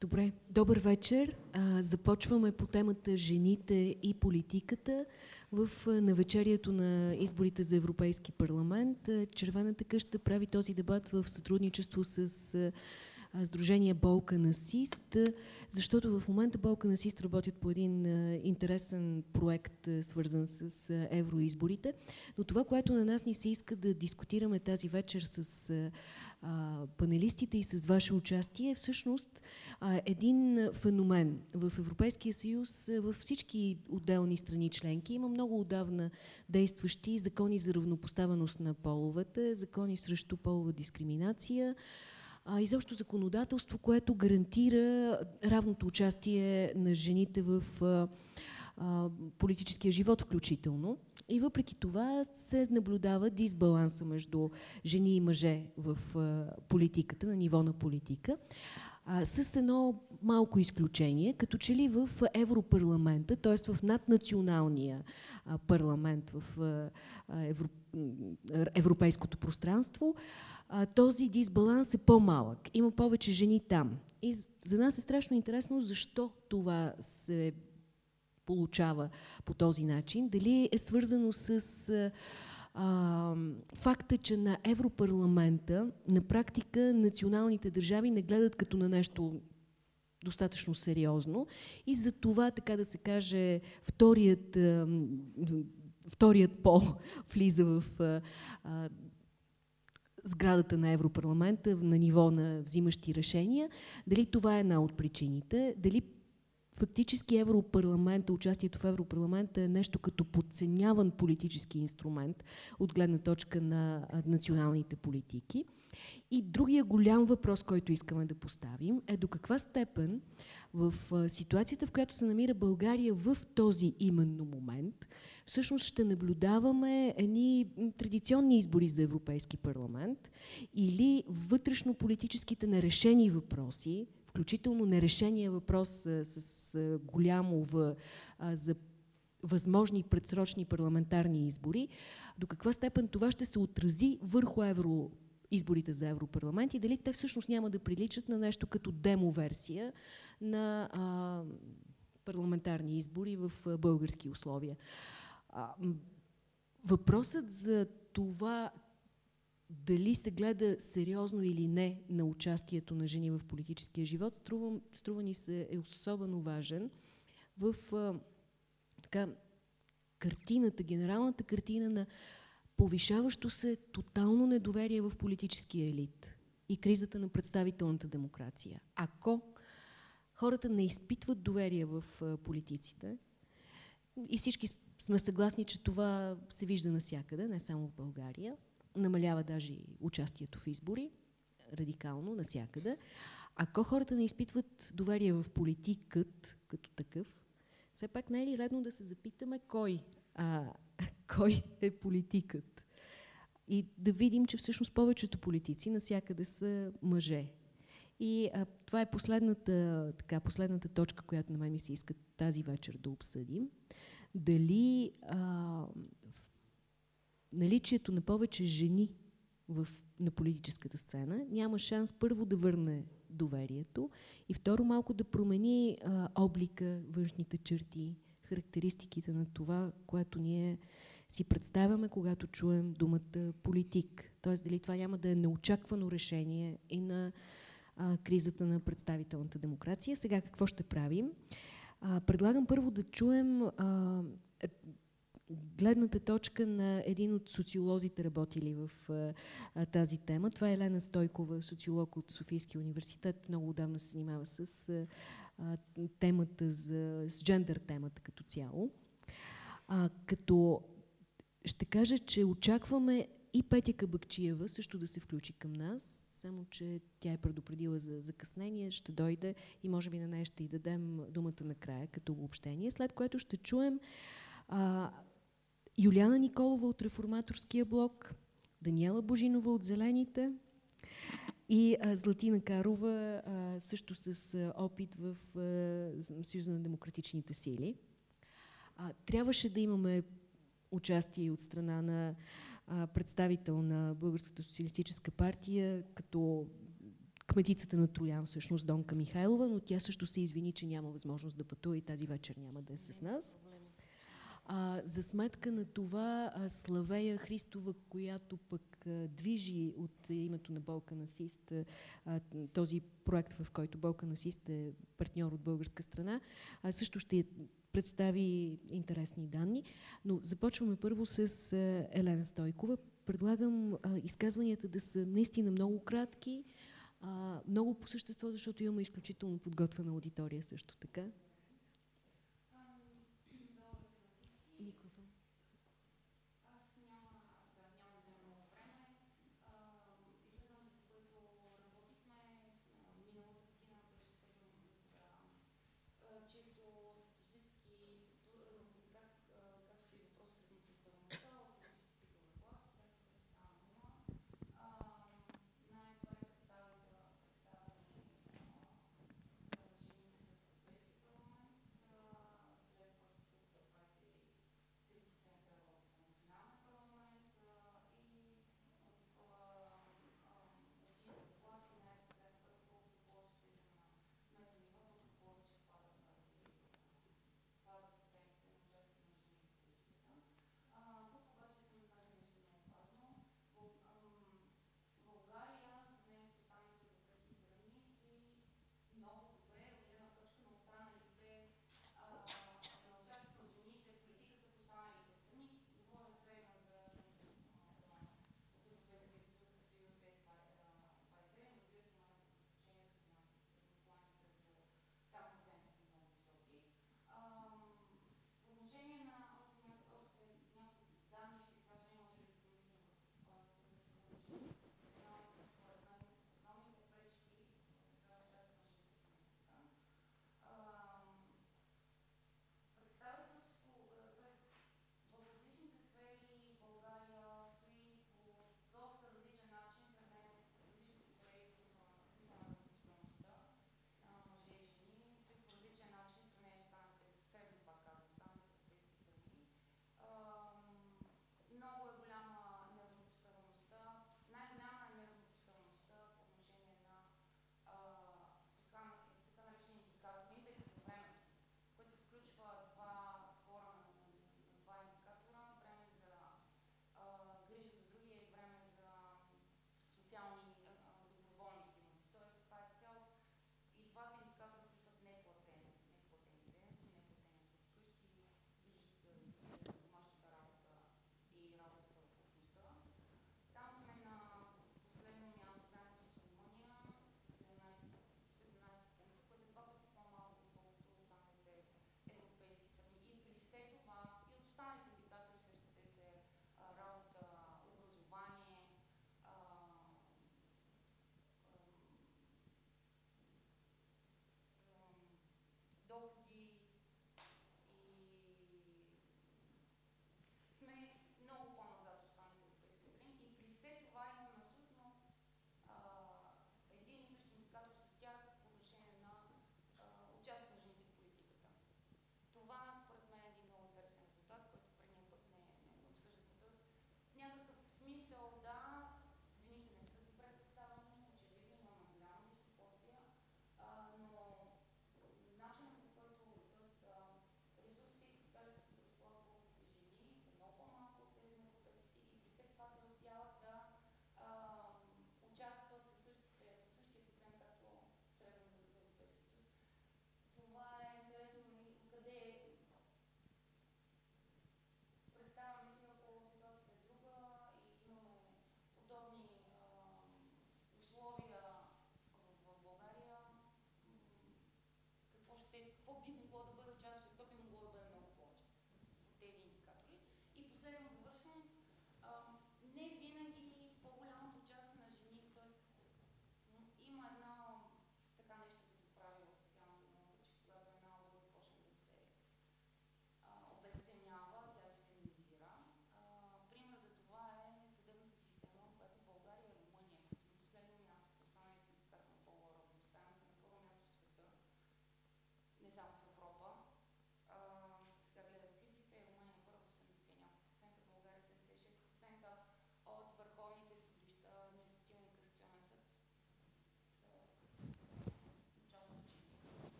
Добре, добър вечер. А, започваме по темата жените и политиката в навечерието на изборите за Европейски парламент. Червената къща прави този дебат в сътрудничество с Сдружение Болка Насист, защото в момента Болка Насист работят по един интересен проект, свързан с евроизборите. Но това, което на нас ни се иска да дискутираме тази вечер с панелистите и с ваше участие е всъщност един феномен в Европейския съюз, във всички отделни страни членки. Има много отдавна действащи закони за равнопоставеност на половете, закони срещу полова дискриминация, а, изобщо законодателство, което гарантира равното участие на жените в а, а, политическия живот включително. И въпреки това се наблюдава дисбаланса между жени и мъже в а, политиката, на ниво на политика. А, с едно малко изключение, като че ли в Европарламента, т.е. в наднационалния а, парламент в а, Евро, европейското пространство, а, този дисбаланс е по-малък. Има повече жени там. И за нас е страшно интересно защо това се получава по този начин. Дали е свързано с а, факта, че на Европарламента на практика националните държави не гледат като на нещо достатъчно сериозно и за това, така да се каже, вторият, а, вторият пол влиза в а, сградата на Европарламента на ниво на взимащи решения. Дали това е една от причините? Дали фактически Европарламента, участието в Европарламента е нещо като подценяван политически инструмент от гледна точка на националните политики. И другия голям въпрос, който искаме да поставим е до каква степен в ситуацията, в която се намира България в този именно момент, всъщност ще наблюдаваме едни традиционни избори за Европейски парламент или вътрешно-политическите нерешени въпроси, включително нерешения въпрос с, с голямо в, а, за възможни предсрочни парламентарни избори, до каква степен това ще се отрази върху евро изборите за Европарламент и дали те всъщност няма да приличат на нещо като демо-версия на а, парламентарни избори в а, български условия. А, въпросът за това дали се гледа сериозно или не на участието на жени в политическия живот, струва, струва ни се е особено важен в а, така, картината, генералната картина на повишаващо се тотално недоверие в политическия елит и кризата на представителната демокрация. Ако хората не изпитват доверие в а, политиците, и всички сме съгласни, че това се вижда навсякъде, не само в България, намалява даже участието в избори, радикално, насякъде. Ако хората не изпитват доверие в политикът като такъв, все пак не е ли редно да се запитаме кой, а, кой е политикът? И да видим, че всъщност повечето политици насякъде са мъже. И а, това е последната, така, последната точка, която на мен ми се иска тази вечер да обсъдим. Дали а, наличието на повече жени в, на политическата сцена няма шанс първо да върне доверието и второ малко да промени а, облика, външните черти, характеристиките на това, което ние си представяме, когато чуем думата политик. Тоест дали това няма да е неочаквано решение и на а, кризата на представителната демокрация. Сега какво ще правим? А, предлагам първо да чуем а, гледната точка на един от социолозите, работили в а, тази тема. Това е Елена Стойкова, социолог от Софийския университет. Много отдавна се занимава с а, темата, за, с джендър темата като цяло. А, като ще кажа, че очакваме и Петя Кабакчиева също да се включи към нас, само че тя е предупредила за закъснение, ще дойде и може би на нея ще й дадем думата накрая като обобщение, след което ще чуем а, Юлиана Николова от Реформаторския блок, Даниела Божинова от Зелените и Златина Карова също с опит в Съюза на демократичните сили. Трябваше да имаме участие от страна на представител на Българската социалистическа партия, като кметицата на Троян, всъщност Донка Михайлова, но тя също се извини, че няма възможност да пътува и тази вечер няма да е с нас. А, за сметка на това Славея Христова, която пък движи от името на Балкан Асист а, този проект, в който Балкан Асист е партньор от българска страна, също ще представи интересни данни. Но започваме първо с Елена Стойкова. Предлагам изказванията да са наистина много кратки, много по същество, защото имаме изключително подготвена аудитория също така.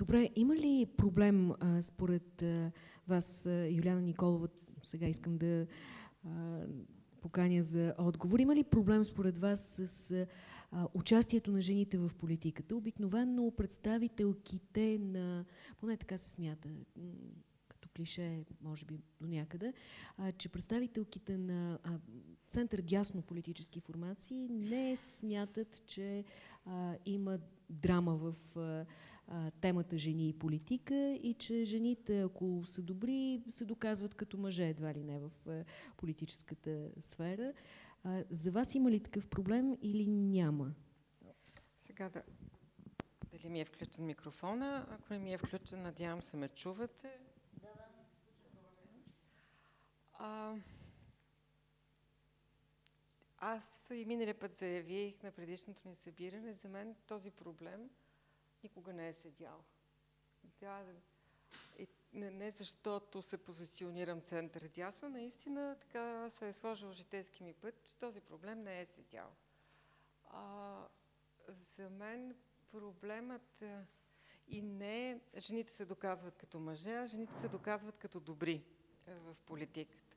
Добре, има ли проблем а, според а, вас, а, Юляна Николова, сега искам да а, поканя за отговор, има ли проблем според вас с а, участието на жените в политиката? Обикновено представителките на, поне така се смята, като клише, може би до някъде, а, че представителките на а, център дясно политически формации не смятат, че а, има драма в а, темата жени и политика и че жените, ако са добри, се доказват като мъже, едва ли не в политическата сфера. За вас има ли такъв проблем или няма? Сега да... Дали ми е включен микрофона? Ако не ми е включен, надявам се ме чувате. Да, да. А, аз и миналия път заявих на предишното ни събиране, за мен този проблем никога не е седял. Да, и не, не защото се позиционирам център дясно, наистина така се е сложил житейски ми път, че този проблем не е седял. А, за мен проблемът и не жените се доказват като мъже, а жените се доказват като добри в политиката.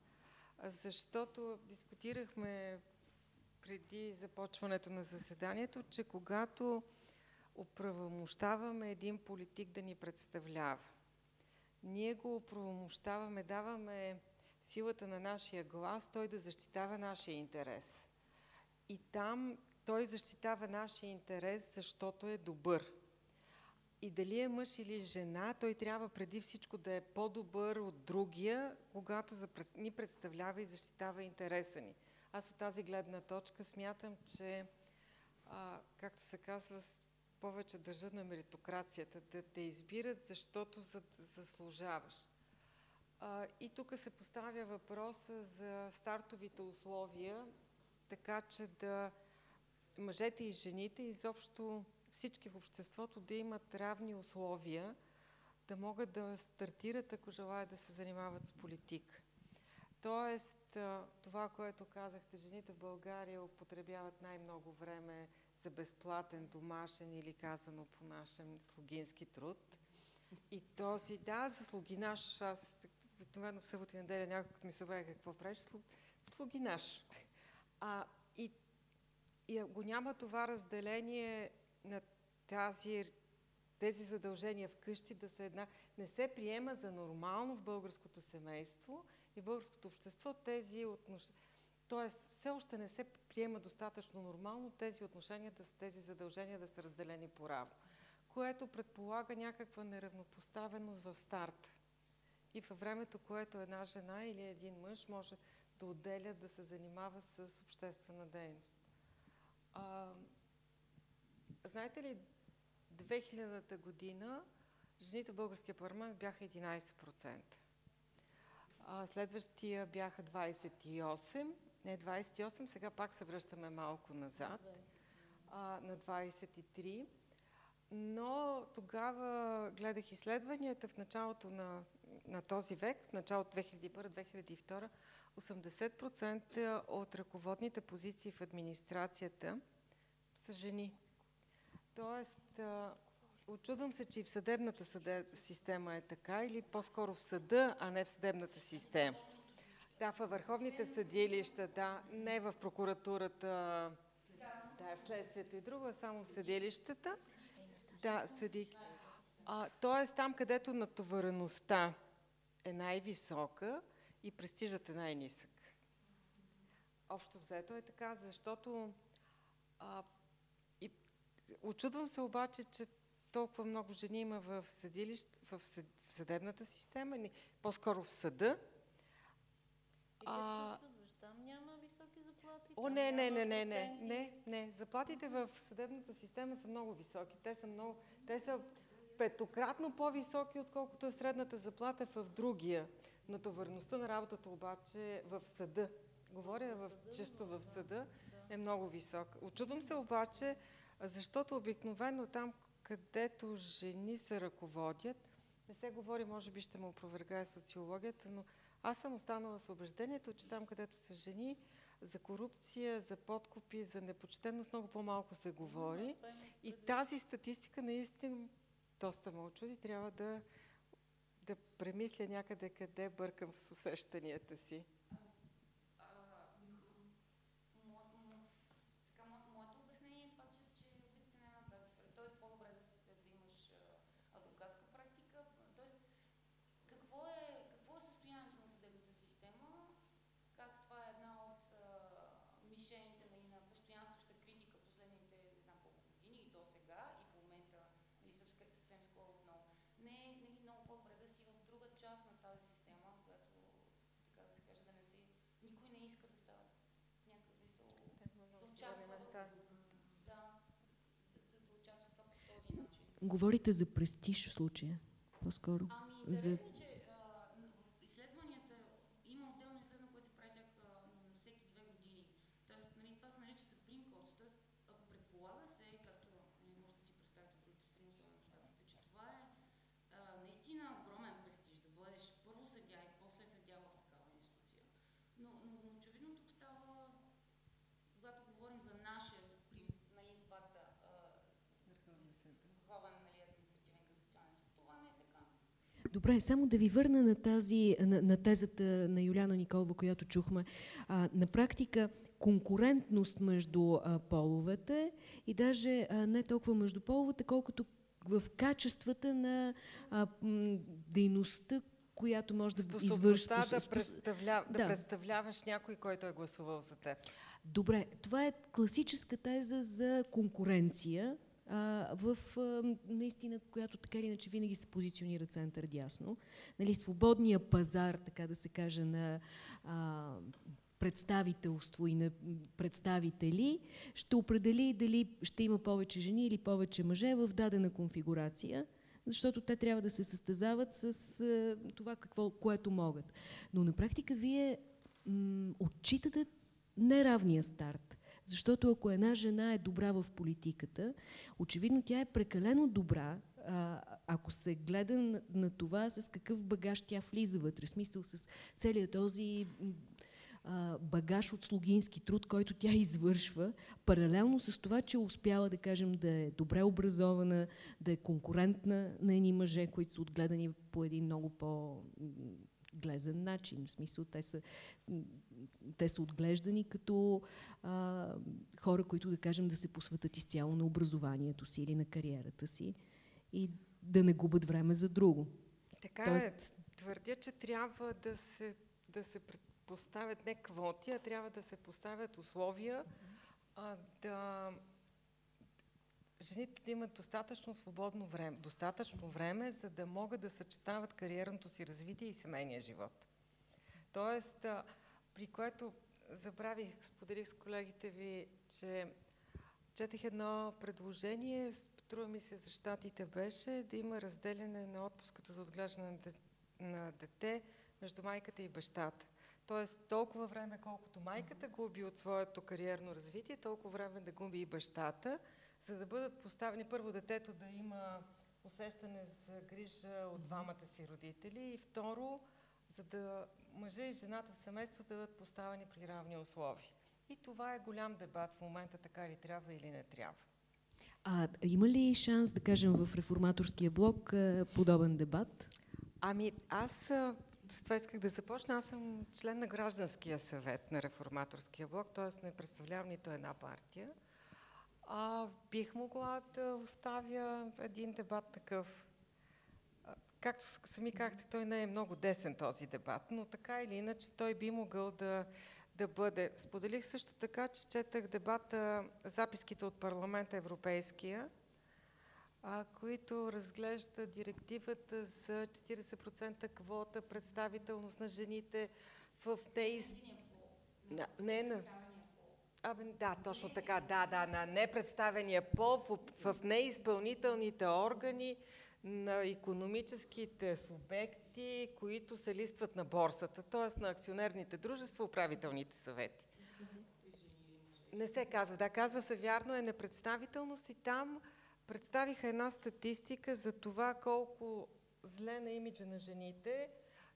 Защото дискутирахме преди започването на заседанието, че когато оправомощаваме един политик да ни представлява, ние го оправомощаваме, даваме силата на нашия глас, той да защитава нашия интерес. И там той защитава нашия интерес, защото е добър. И дали е мъж или жена, той трябва преди всичко да е по-добър от другия, когато ни представлява и защитава интереса ни. Аз от тази гледна точка смятам, че, а, както се казва, повече държат на меритокрацията, да те избират, защото заслужаваш. А, и тук се поставя въпроса за стартовите условия, така че да мъжете и жените, изобщо всички в обществото да имат равни условия, да могат да стартират, ако желаят да се занимават с политика. Тоест, това, което казахте, жените в България употребяват най-много време за безплатен домашен или казано по нашем слугински труд. И този, да, за слугинаш, аз обикновено в събота и неделя някой ми се обява какво правиш, слугинаш. А, и, и го няма това разделение на тази, тези задължения вкъщи да са една... Не се приема за нормално в българското семейство и в българското общество тези отношения. Тоест, все още не се приема достатъчно нормално тези отношения, тези задължения да са разделени по-раво, което предполага някаква неравнопоставеност в старт. И във времето, което една жена или един мъж може да отделя да се занимава с обществена дейност. А, знаете ли, 2000-та година жените в българския парламент бяха 11%. А, следващия бяха 28%, не 28, сега пак се връщаме малко назад, а, на 23. Но тогава гледах изследванията в началото на, на този век, в началото 2001-2002, 80% от ръководните позиции в администрацията са жени. Тоест, очудвам се, че и в съдебната съдеб... система е така, или по-скоро в съда, а не в съдебната система. Да, във върховните съдилища, да, не в прокуратурата, да, в следствието и друго, а само в съдилищата. Да, съди. А, тоест там, където натовареността е най-висока и престижът е най-нисък. Общо взето е така, защото а, и, очудвам се обаче, че толкова много жени има в, съдилищ, в съдебната система, по-скоро в съда, а... Там няма високи заплати. О, не, не, не, не, не, не, не. Заплатите в съдебната система са много високи. Те са много, те са петократно по-високи, отколкото е средната заплата в другия. Натоварността на работата обаче в съда, говоря в, често в съда, е много висока. Очудвам се обаче, защото обикновено там, където жени се ръководят, не се говори, може би ще му опровергае социологията, но аз съм останала с убеждението, че там, където са жени, за корупция, за подкупи, за непочтенност много по-малко се говори. И тази статистика наистина доста ме очуди. Трябва да, да премисля някъде къде бъркам с усещанията си. Говорите за престиж в случая, по-скоро. Ами, за... че а, в изследванията има отделно изследване, което се прави всяка, на всеки две години. Тоест, нали, това се нарича Supreme Court. Тоест, ако предполага се, както не може да си представите другите страни, особено щатите, че това е а, наистина огромен престиж да бъдеш първо съдя и после съдя в такава институция. Но, но, но очевидно тук става, когато говорим за нашия Добре, само да ви върна на, тази, на, на тезата на Юляна Николова, която чухме. А, на практика конкурентност между а, половете и даже а, не толкова между половете, колкото в качествата на а, м, дейността, която може да извърши. да, представля... да. да представляваш някой, който е гласувал за теб. Добре, това е класическа теза за конкуренция, а, в а, наистина, която така или иначе винаги се позиционира център дясно. Нали, свободния пазар, така да се каже, на а, представителство и на представители ще определи дали ще има повече жени или повече мъже в дадена конфигурация, защото те трябва да се състезават с а, това, какво, което могат. Но на практика вие отчитате неравния старт. Защото ако една жена е добра в политиката, очевидно тя е прекалено добра, ако се гледа на, това с какъв багаж тя влиза вътре, смисъл с целият този багаж от слугински труд, който тя извършва, паралелно с това, че успяла да кажем да е добре образована, да е конкурентна на едни мъже, които са отгледани по един много по глезен начин. В смисъл, те са, те са отглеждани като а, хора, които, да кажем, да се посветят изцяло на образованието си или на кариерата си и да не губят време за друго. Така Тоест... е. Твърдя, че трябва да се, да се поставят не квоти, а трябва да се поставят условия а, да жените да имат достатъчно свободно време, достатъчно време, за да могат да съчетават кариерното си развитие и семейния живот. Тоест, при което забравих, споделих с колегите ви, че четах едно предложение, струва ми се за щатите беше, да има разделяне на отпуската за отглеждане на дете между майката и бащата. Тоест, толкова време, колкото майката губи от своето кариерно развитие, толкова време да губи и бащата, за да бъдат поставени първо детето да има усещане за грижа от двамата си родители и второ, за да мъжа и жената в семейството да бъдат поставени при равни условия. И това е голям дебат в момента, така ли трябва или не трябва. А има ли шанс, да кажем, в реформаторския блок подобен дебат? Ами, аз с това исках да започна. Аз съм член на гражданския съвет на реформаторския блок, т.е. не представлявам нито една партия. А, бих могла да оставя един дебат такъв. Както сами казахте, той не е много десен този дебат, но така или иначе той би могъл да, да бъде. Споделих също така, че четах дебата, записките от парламента Европейския, а, които разглежда директивата за 40% квота, представителност на жените в неизп... Не, не на... Абе, да, точно така, да, да, на непредставения пол в, в неизпълнителните органи на економическите субекти, които се листват на борсата, т.е. на акционерните дружества, управителните съвети. Не се казва, да, казва се вярно е непредставителност и там представиха една статистика за това колко зле на имиджа на жените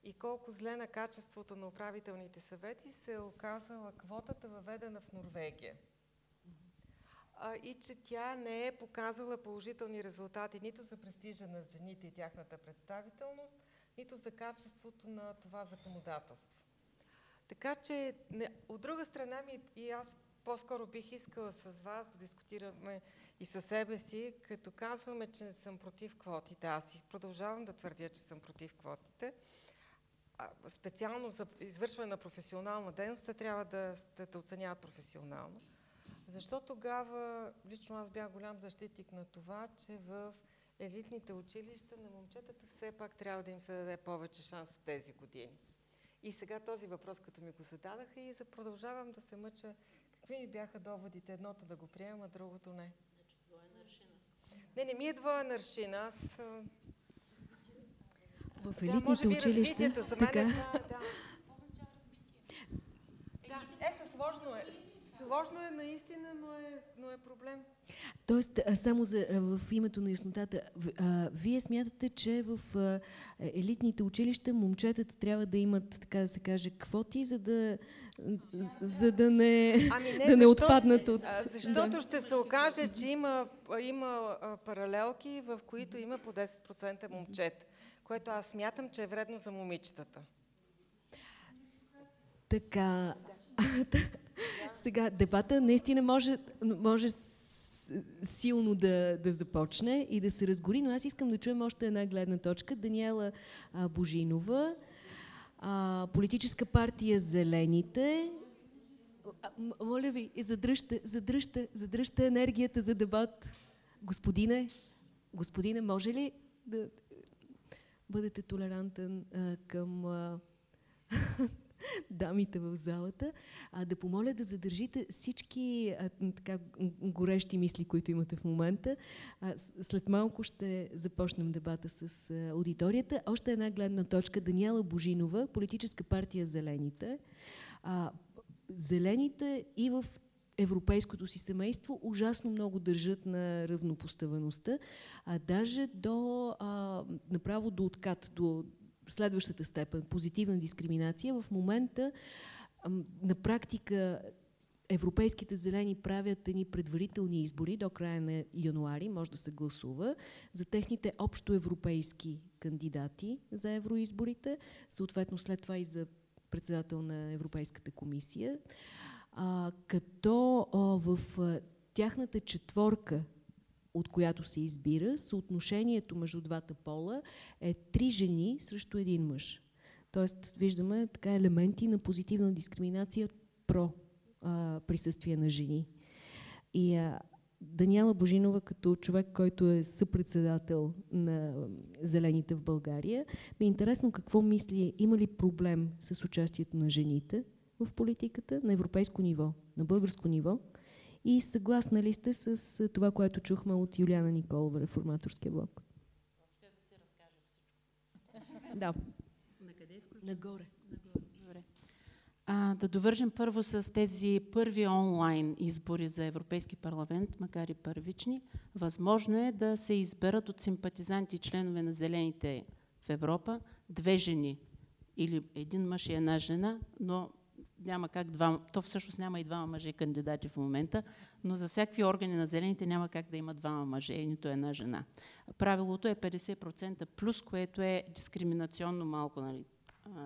и колко зле на качеството на управителните съвети се е оказала квотата въведена в Норвегия. а, и че тя не е показала положителни резултати нито за престижа на жените и тяхната представителност, нито за качеството на това законодателство. Така че, не, от друга страна ми и аз по-скоро бих искала с вас да дискутираме и със себе си, като казваме, че съм против квотите. Аз и продължавам да твърдя, че съм против квотите. Специално за извършване на професионална дейност, те трябва да, да, да оценяват професионално. Защо тогава, лично аз бях голям защитник на това, че в елитните училища на момчетата все пак трябва да им се даде повече шанс в тези години. И сега този въпрос, като ми го зададаха и продължавам да се мъча, какви ми бяха доводите, едното да го приема, а другото не. Значи двоен аршина. Не, не ми е двоен аршина. Аз... В да, елитните училища, мен така, това, да. Какво означава разбитие? Да, ето сложно е. Сложно е наистина, но е, но е проблем. Тоест, а, само за, а, в името на яснотата, в- а, вие смятате, че в а, елитните училища момчетата трябва да имат, така да се каже, квоти, за да, за да не, Ами не, да не защо- отпаднат от... А, Защото ще се окаже, че има, има паралелки, в които има по 10% момчета, което аз смятам, че е вредно за момичетата. Така. Сега, дебата наистина може, може силно да, да започне и да се разгори, но аз искам да чуем още една гледна точка. Даниела Божинова, политическа партия Зелените. Моля ви, задръжте, задръжте, задръжте енергията за дебат. Господине, господине, може ли да бъдете толерантен а, към а, дамите в залата, а да помоля да задържите всички а, така, горещи мисли, които имате в момента. А, след малко ще започнем дебата с а, аудиторията. Още една гледна точка. Даниела Божинова, политическа партия Зелените. А, зелените и в европейското си семейство ужасно много държат на равнопоставеността, а даже до а, направо до откат, до следващата степен, позитивна дискриминация. В момента ам, на практика европейските зелени правят едни предварителни избори до края на януари, може да се гласува, за техните общоевропейски кандидати за евроизборите, съответно след това и за председател на Европейската комисия, а, като а, в а, тяхната четворка, от която се избира, съотношението между двата пола е три жени срещу един мъж. Тоест, виждаме така елементи на позитивна дискриминация про а, присъствие на жени. И а, Даниела Божинова, като човек, който е съпредседател на Зелените в България, ми е интересно какво мисли, има ли проблем с участието на жените в политиката на европейско ниво, на българско ниво и съгласна ли сте с това, което чухме от Юлиана Николова, реформаторския блок? Въобще да се разкаже всичко. Да, На къде е включен? нагоре. Добре. А, да довържем първо с тези първи онлайн избори за Европейски парламент, макар и първични. Възможно е да се изберат от симпатизанти и членове на Зелените в Европа две жени или един мъж и една жена, но няма как два, то всъщност няма и двама мъже кандидати в момента, но за всякакви органи на зелените няма как да има двама мъже и нито една жена. Правилото е 50% плюс, което е дискриминационно малко нали,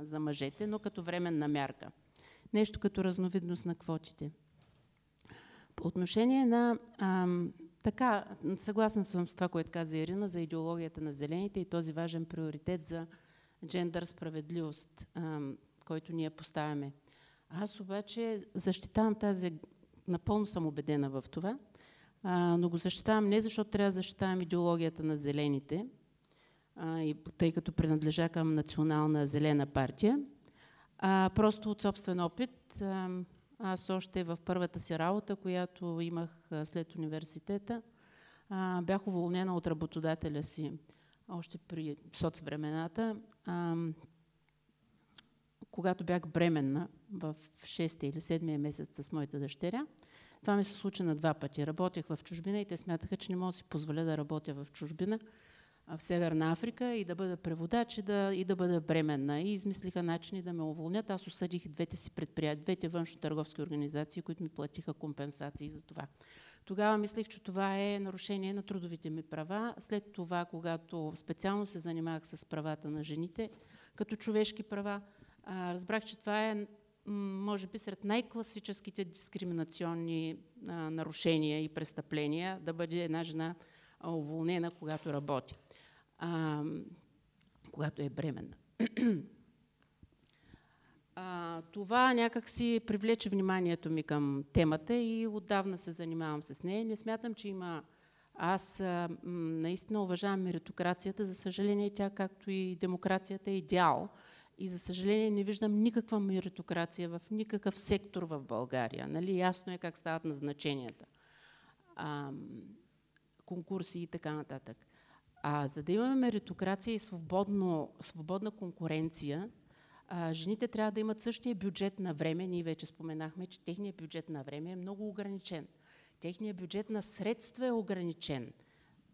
за мъжете, но като временна мярка. Нещо като разновидност на квотите. По отношение на ам, така, съгласна съм с това, което каза Ирина за идеологията на зелените и този важен приоритет за джендър справедливост, ам, който ние поставяме. Аз обаче защитавам тази, напълно съм убедена в това, а, но го защитавам не защото трябва да защитавам идеологията на зелените, а, и, тъй като принадлежа към национална зелена партия, а, просто от собствен опит. А, аз още в първата си работа, която имах след университета, а, бях уволнена от работодателя си още при соцвремената. А, когато бях бременна в 6 или 7 месец с моята дъщеря, това ми се случи на два пъти. Работех в чужбина и те смятаха, че не мога да си позволя да работя в чужбина, в Северна Африка и да бъда преводач и да, и да бъда бременна. И измислиха начини да ме уволнят. Аз осъдих двете си предприятия, двете външно-търговски организации, които ми платиха компенсации за това. Тогава мислех, че това е нарушение на трудовите ми права. След това, когато специално се занимавах с правата на жените, като човешки права, а, разбрах, че това е, може би, сред най-класическите дискриминационни а, нарушения и престъпления да бъде една жена уволнена, когато работи, а, когато е бременна. А, това някак си привлече вниманието ми към темата и отдавна се занимавам с нея. Не смятам, че има... Аз а, наистина уважавам меритокрацията. За съжаление, тя, както и демокрацията, е идеал. И за съжаление не виждам никаква меритокрация в никакъв сектор в България. Нали? Ясно е как стават назначенията. А, конкурси и така нататък. А за да имаме меритокрация и свободно, свободна конкуренция, а, жените трябва да имат същия бюджет на време. Ние вече споменахме, че техният бюджет на време е много ограничен. Техният бюджет на средства е ограничен.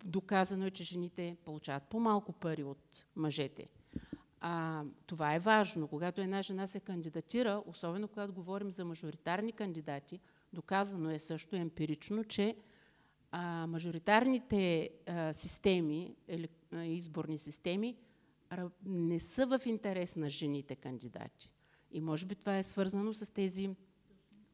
Доказано е, че жените получават по-малко пари от мъжете. А, това е важно. Когато една жена се кандидатира, особено когато говорим за мажоритарни кандидати, доказано е също емпирично, че а, мажоритарните а, системи, или, а, изборни системи, не са в интерес на жените кандидати. И може би това е свързано с тези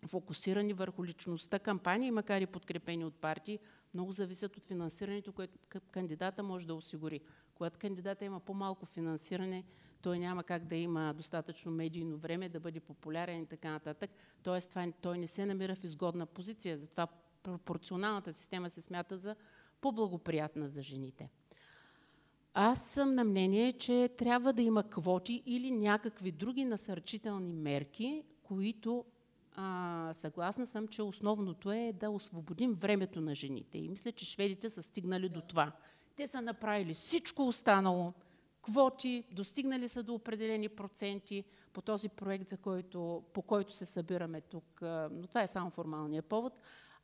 фокусирани върху личността кампании, макар и подкрепени от партии, много зависят от финансирането, което кандидата може да осигури. Когато кандидата има по-малко финансиране, той няма как да има достатъчно медийно време, да бъде популярен и така нататък. Тоест, това, той не се намира в изгодна позиция. Затова пропорционалната система се смята за по-благоприятна за жените. Аз съм на мнение, че трябва да има квоти или някакви други насърчителни мерки, които а, съгласна съм, че основното е да освободим времето на жените. И мисля, че шведите са стигнали до това. Те са направили всичко останало. Квоти, достигнали са до определени проценти по този проект, за който, по който се събираме тук. Но това е само формалния повод.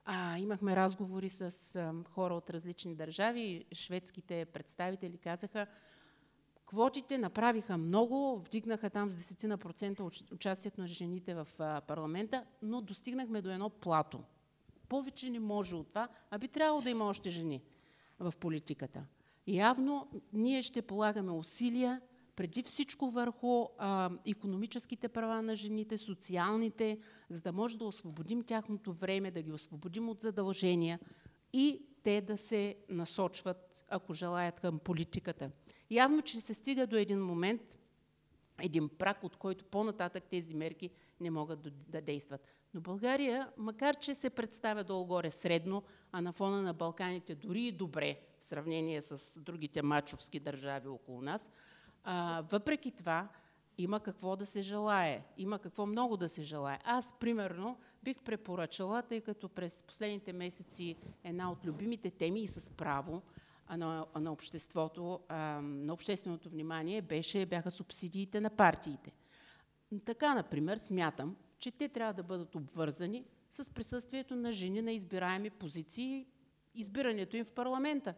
А, имахме разговори с хора от различни държави и шведските представители казаха, квотите направиха много, вдигнаха там с 10 на процента участието на жените в парламента, но достигнахме до едно плато. Повече не може от това, а би трябвало да има още жени в политиката. Явно ние ще полагаме усилия преди всичко върху а, економическите права на жените, социалните, за да може да освободим тяхното време, да ги освободим от задължения и те да се насочват, ако желаят, към политиката. Явно, че се стига до един момент, един прак, от който по-нататък тези мерки не могат да, действат. Но България, макар че се представя долу-горе средно, а на фона на Балканите дори и добре, в сравнение с другите мачовски държави около нас, а, въпреки това, има какво да се желае. Има какво много да се желае. Аз, примерно, бих препоръчала, тъй като през последните месеци една от любимите теми и с право на, на обществото, на общественото внимание беше, бяха субсидиите на партиите. Така, например, смятам, че те трябва да бъдат обвързани с присъствието на жени на избираеми позиции, избирането им в парламента.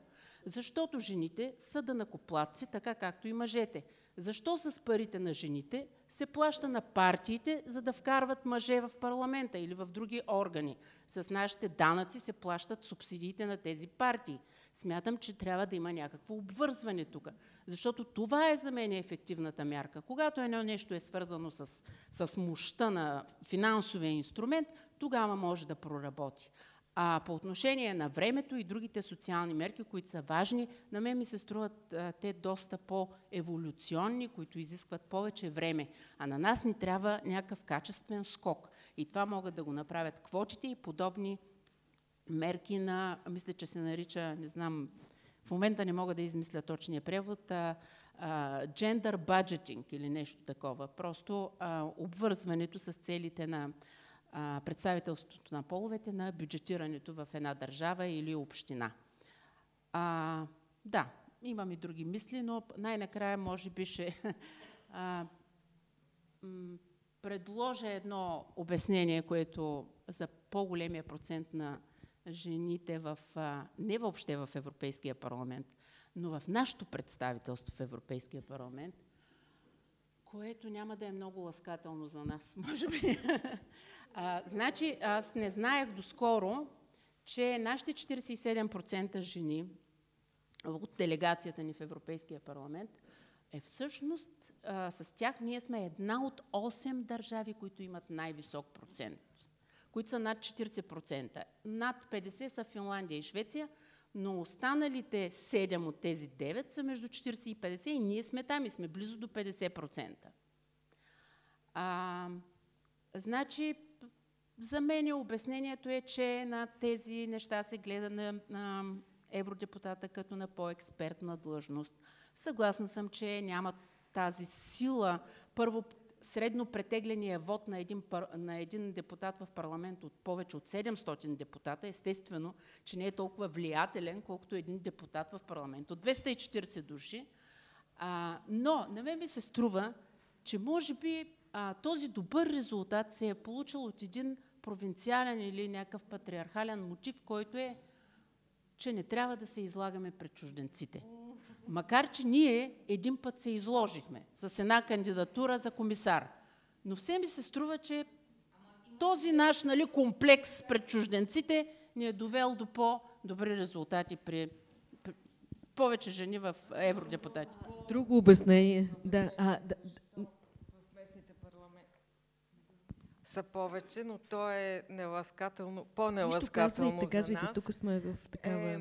Защото жените са данакоплатци, така както и мъжете. Защо с парите на жените се плаща на партиите, за да вкарват мъже в парламента или в други органи? С нашите данъци се плащат субсидиите на тези партии. Смятам, че трябва да има някакво обвързване тук. Защото това е за мен ефективната мярка. Когато едно нещо е свързано с, с мощта на финансовия инструмент, тогава може да проработи. А по отношение на времето и другите социални мерки, които са важни, на мен ми се струват а, те доста по-еволюционни, които изискват повече време. А на нас ни трябва някакъв качествен скок. И това могат да го направят квотите и подобни мерки на, мисля, че се нарича, не знам, в момента не мога да измисля точния превод, а, gender budgeting или нещо такова. Просто а, обвързването с целите на а, представителството на половете на бюджетирането в една държава или община. А, да, имам и други мисли, но най-накрая може би ще а, предложа едно обяснение, което за по-големия процент на жените в, не въобще в Европейския парламент, но в нашето представителство в Европейския парламент, което няма да е много ласкателно за нас, може би. А, значи, аз не знаех доскоро, че нашите 47% жени от делегацията ни в Европейския парламент е всъщност а, с тях ние сме една от 8 държави, които имат най-висок процент, които са над 40%. Над 50 са Финландия и Швеция, но останалите 7 от тези 9 са между 40 и 50 и ние сме там и сме близо до 50%. А, значи, за мен обяснението е, че на тези неща се гледа на, на евродепутата като на по-експертна длъжност. Съгласна съм, че няма тази сила. Първо, средно претегления вод на един, на един депутат в парламент от повече от 700 депутата, естествено, че не е толкова влиятелен, колкото един депутат в парламент от 240 души. А, но на мен ми се струва, че може би а, този добър резултат се е получил от един провинциален или някакъв патриархален мотив, който е, че не трябва да се излагаме пред чужденците. Макар, че ние един път се изложихме с една кандидатура за комисар. Но все ми се струва, че този наш нали, комплекс пред чужденците ни е довел до по-добри резултати при, повече жени в евродепутати. Друго обяснение. Да, а, да, са повече, но то е неласкателно, по-неласкателно казвайте, за нас. тук сме в такава... Е,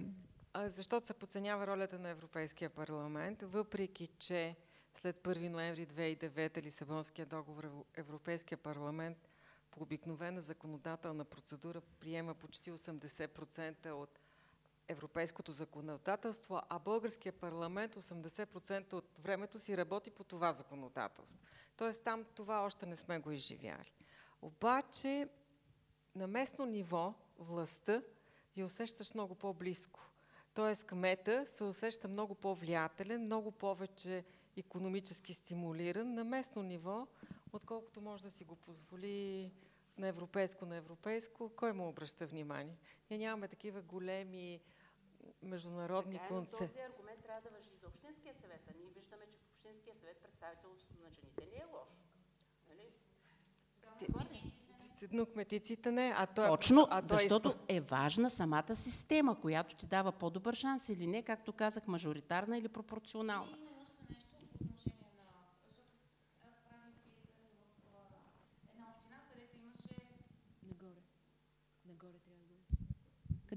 защото се подценява ролята на Европейския парламент, въпреки че след 1 ноември 2009 Лисабонския договор Европейския парламент по обикновена законодателна процедура приема почти 80% от европейското законодателство, а българския парламент 80% от времето си работи по това законодателство. Тоест там това още не сме го изживяли. Обаче на местно ниво властта я усещаш много по-близко. Тоест кмета се усеща много по-влиятелен, много повече економически стимулиран на местно ниво, отколкото може да си го позволи на европейско на европейско. Кой му обръща внимание? Ние нямаме такива големи международни концепции. Този аргумент трябва да въжи и за Общинския съвет. А ние виждаме, че в Общинския съвет представителството на жените не е лошо. Нали? но кметиците не. А той, Точно, а той защото е важна самата система, която ти дава по-добър шанс или не, както казах, мажоритарна или пропорционална.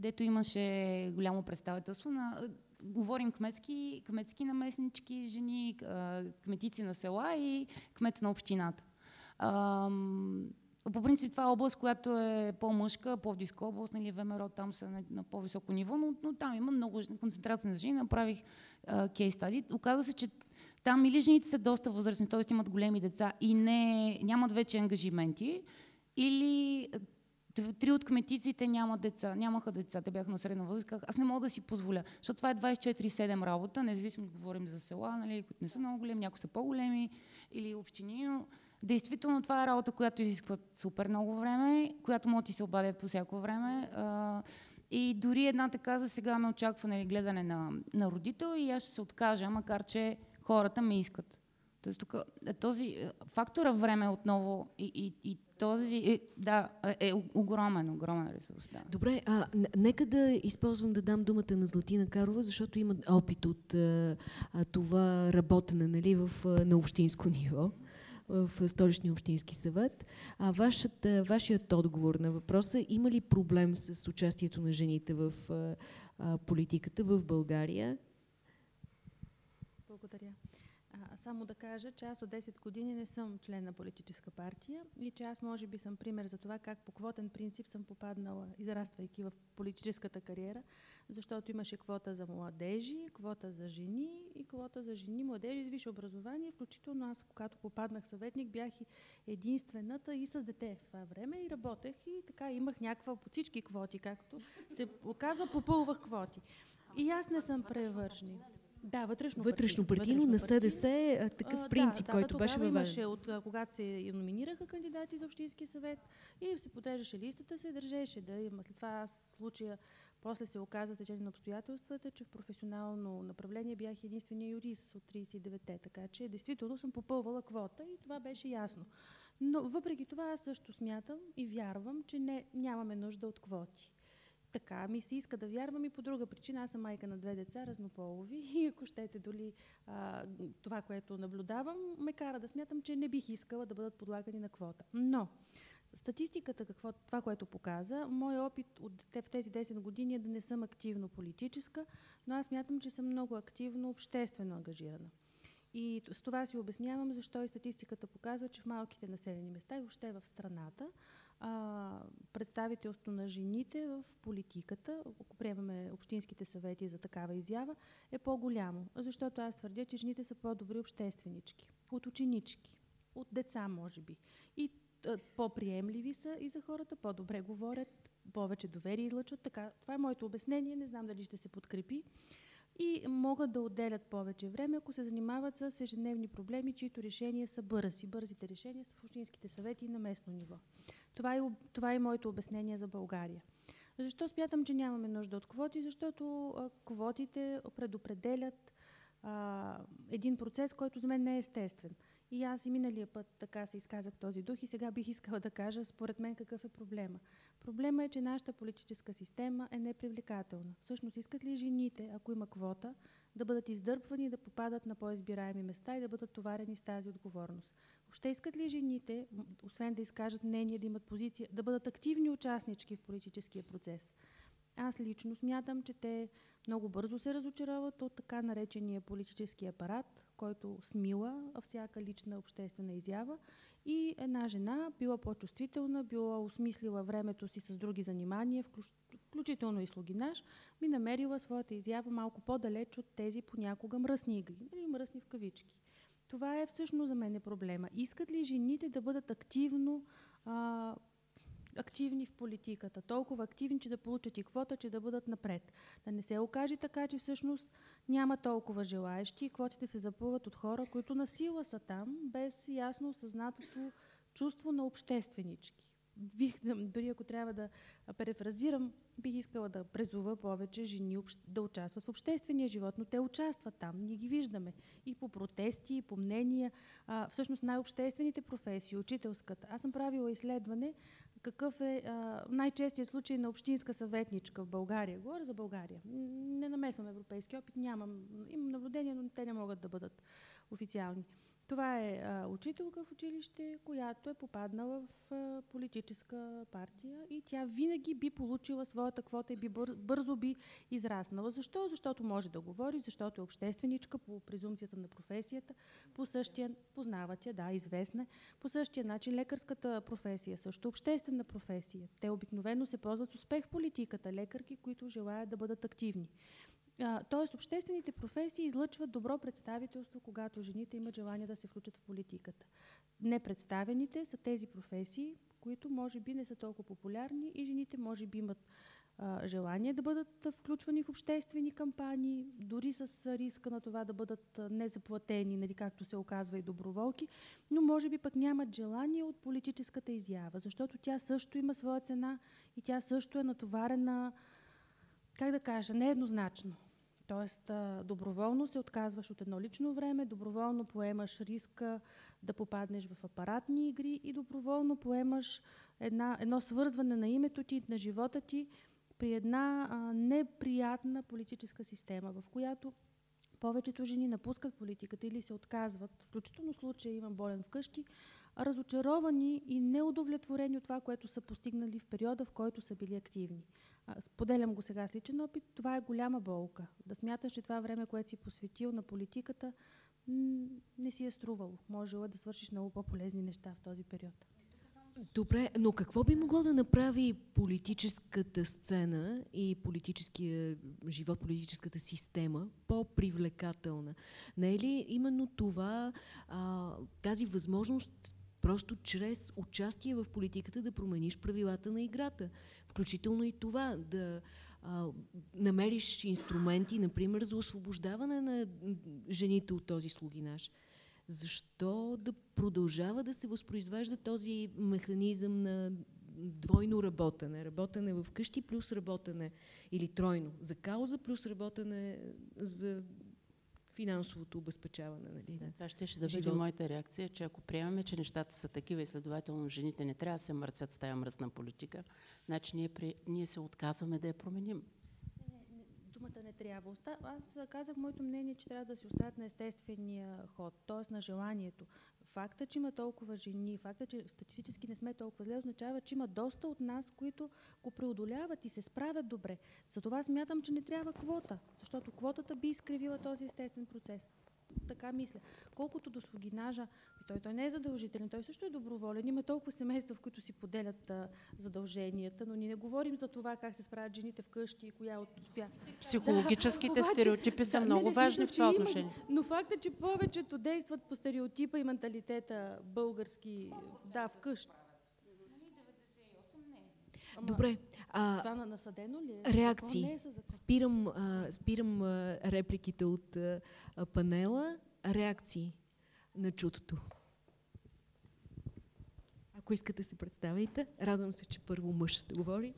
където имаше голямо представителство на говорим кметски, кметски наместнички, жени, кметици на села и кмет на общината. По принцип това е област, която е по-мъжка, по-диска област, нали, ВМРО там са на, на по-високо ниво, но, но там има много концентрация на жени. Направих кейс стади. Оказва се, че там или жените са доста възрастни, т.е. имат големи деца и не, нямат вече ангажименти, или три от кметиците нямат деца, нямаха деца, те бяха на средна възраст. Аз не мога да си позволя, защото това е 24-7 работа, независимо, говорим за села, нали, които не са много големи, някои са по-големи или общини, но Действително това е работа, която изисква супер много време, която могат да се обадят по всяко време. И дори една така за сега ме очаква нали, гледане на, на родител и аз ще се откажа, макар че хората ме искат. Тоест тук е този е, фактора време отново и, и, и този, е, да, е огромен, огромен ресурс. Да. Добре, а, нека да използвам да дам думата на Златина Карова, защото има опит от а, това работене нали, в, на общинско ниво в Столичния общински съвет. А вашата, вашият отговор на въпроса, има ли проблем с участието на жените в а, политиката в България? Благодаря. А, само да кажа, че аз от 10 години не съм член на политическа партия и че аз може би съм пример за това как по квотен принцип съм попаднала, израствайки в политическата кариера, защото имаше квота за младежи, квота за жени и квота за жени, младежи с висше образование. Включително аз, когато попаднах съветник, бях единствената и с дете в това време и работех и така имах някаква по всички квоти, както се оказва, попълвах квоти. И аз не съм превършник. Да, вътрешно, вътрешно партийно, партийно на СДС такъв а, принцип, да, който да, беше въведен. имаше, от, когато се номинираха кандидати за Общински съвет и се подреждаше листата, се държеше да има. След това случая после се оказа течение на обстоятелствата, че в професионално направление бях единствения юрист от 39-те, така че действително съм попълвала квота и това беше ясно. Но въпреки това аз също смятам и вярвам, че не, нямаме нужда от квоти така ми се иска да вярвам и по друга причина. Аз съм майка на две деца, разнополови и ако щете доли а, това, което наблюдавам, ме кара да смятам, че не бих искала да бъдат подлагани на квота. Но статистиката, какво, това, което показа, моят опит от, в тези 10 години е да не съм активно политическа, но аз мятам, че съм много активно обществено ангажирана. И с това си обяснявам защо и статистиката показва, че в малките населени места и въобще в страната а, представителство на жените в политиката, ако приемаме общинските съвети за такава изява, е по-голямо. Защото аз твърдя, че жените са по-добри общественички, от ученички, от деца, може би. И по-приемливи са и за хората, по-добре говорят, повече доверие излъчват. Така, това е моето обяснение, не знам дали ще се подкрепи и могат да отделят повече време, ако се занимават с ежедневни проблеми, чието решения са бързи. Бързите решения са в общинските съвети и на местно ниво. Това е, това е моето обяснение за България. Защо смятам, че нямаме нужда от квоти? Защото квотите предопределят а, един процес, който за мен не е естествен. И аз и миналия път така се изказах този дух и сега бих искала да кажа според мен какъв е проблема. Проблема е, че нашата политическа система е непривлекателна. Всъщност искат ли жените, ако има квота, да бъдат издърпвани, да попадат на по-избираеми места и да бъдат товарени с тази отговорност? Въобще искат ли жените, освен да изкажат мнение, да имат позиция, да бъдат активни участнички в политическия процес? Аз лично смятам, че те много бързо се разочароват от така наречения политически апарат, който смила всяка лична обществена изява и една жена била по-чувствителна, била осмислила времето си с други занимания, включително и слугинаж, би намерила своята изява малко по-далеч от тези понякога мръсни игри, или нали, мръсни в кавички. Това е всъщност за мен проблема. Искат ли жените да бъдат активно а, активни в политиката, толкова активни, че да получат и квота, че да бъдат напред. Да не се окаже така, че всъщност няма толкова желаещи и квотите се запълват от хора, които на сила са там, без ясно осъзнатото чувство на общественички бих, дори ако трябва да перефразирам, бих искала да презува повече жени да участват в обществения живот, но те участват там, ние ги виждаме и по протести, и по мнения. А, всъщност най-обществените професии, учителската. Аз съм правила изследване какъв е най-честият случай на общинска съветничка в България. Говоря за България. Не намесвам европейски опит, нямам. Имам наблюдения, но те не могат да бъдат официални. Това е а, учителка в училище, която е попаднала в а, политическа партия и тя винаги би получила своята квота и би бър, бързо би израснала. Защо? Защото може да говори, защото е общественичка по презумцията на професията, по същия, познава тя, да, известна. По същия начин лекарската професия също обществена професия. Те обикновено се ползват с успех в политиката, лекарки, които желаят да бъдат активни. Тоест, обществените професии излъчват добро представителство, когато жените имат желание да се включат в политиката. Непредставените са тези професии, които може би не са толкова популярни и жените може би имат а, желание да бъдат включвани в обществени кампании, дори с риска на това да бъдат незаплатени, нали, както се оказва и доброволки, но може би пък нямат желание от политическата изява, защото тя също има своя цена и тя също е натоварена как да кажа, нееднозначно. Тоест, доброволно се отказваш от едно лично време, доброволно поемаш риска да попаднеш в апаратни игри и доброволно поемаш една, едно свързване на името ти, на живота ти при една а, неприятна политическа система, в която повечето жени напускат политиката или се отказват, включително случая имам болен вкъщи, разочаровани и неудовлетворени от това, което са постигнали в периода, в който са били активни. Споделям го сега с личен опит. Това е голяма болка. Да смяташ, че това време, което си посветил на политиката, не си е струвало. Можело е да свършиш много по-полезни неща в този период. Добре, но какво би могло да направи политическата сцена и политическия живот, политическата система по-привлекателна? Не е ли именно това, а, тази възможност просто чрез участие в политиката да промениш правилата на играта? Включително и това, да а, намериш инструменти, например, за освобождаване на жените от този слугинаж. Защо да продължава да се възпроизвежда този механизъм на двойно работене, работене в къщи плюс работене или тройно, за кауза плюс работене за финансовото обезпечаване. Нали? Да, това ще, ще да бъде моята реакция, че ако приемаме, че нещата са такива и следователно жените не трябва да се мърсят с тая мръсна политика, значи ние, при, ние се отказваме да я променим. Думата не трябва. Аз казах моето мнение, че трябва да си оставят на естествения ход, т.е. на желанието. Факта, че има толкова жени, факта, че статистически не сме толкова зле, означава, че има доста от нас, които го преодоляват и се справят добре. Затова смятам, че не трябва квота, защото квотата би изкривила този естествен процес. Така мисля. Колкото до слугинажа, той, той не е задължителен, той също е доброволен. Има толкова семейства, в които си поделят а, задълженията, но ние не говорим за това как се справят жените вкъщи и коя от успя. Психологическите обаче- стереотипи са Да, много не, не, важни в това има, отношение. Но факт е, че повечето действат по стереотипа и менталитета български, да, вкъщи. Ама Добре. А, Това на- насъдено ли е? реакции. Не е закон. Спирам, а, спирам а, репликите от а, панела. Реакции на чутото. Ако искате да се представите, радвам се, че първо мъж ще говори.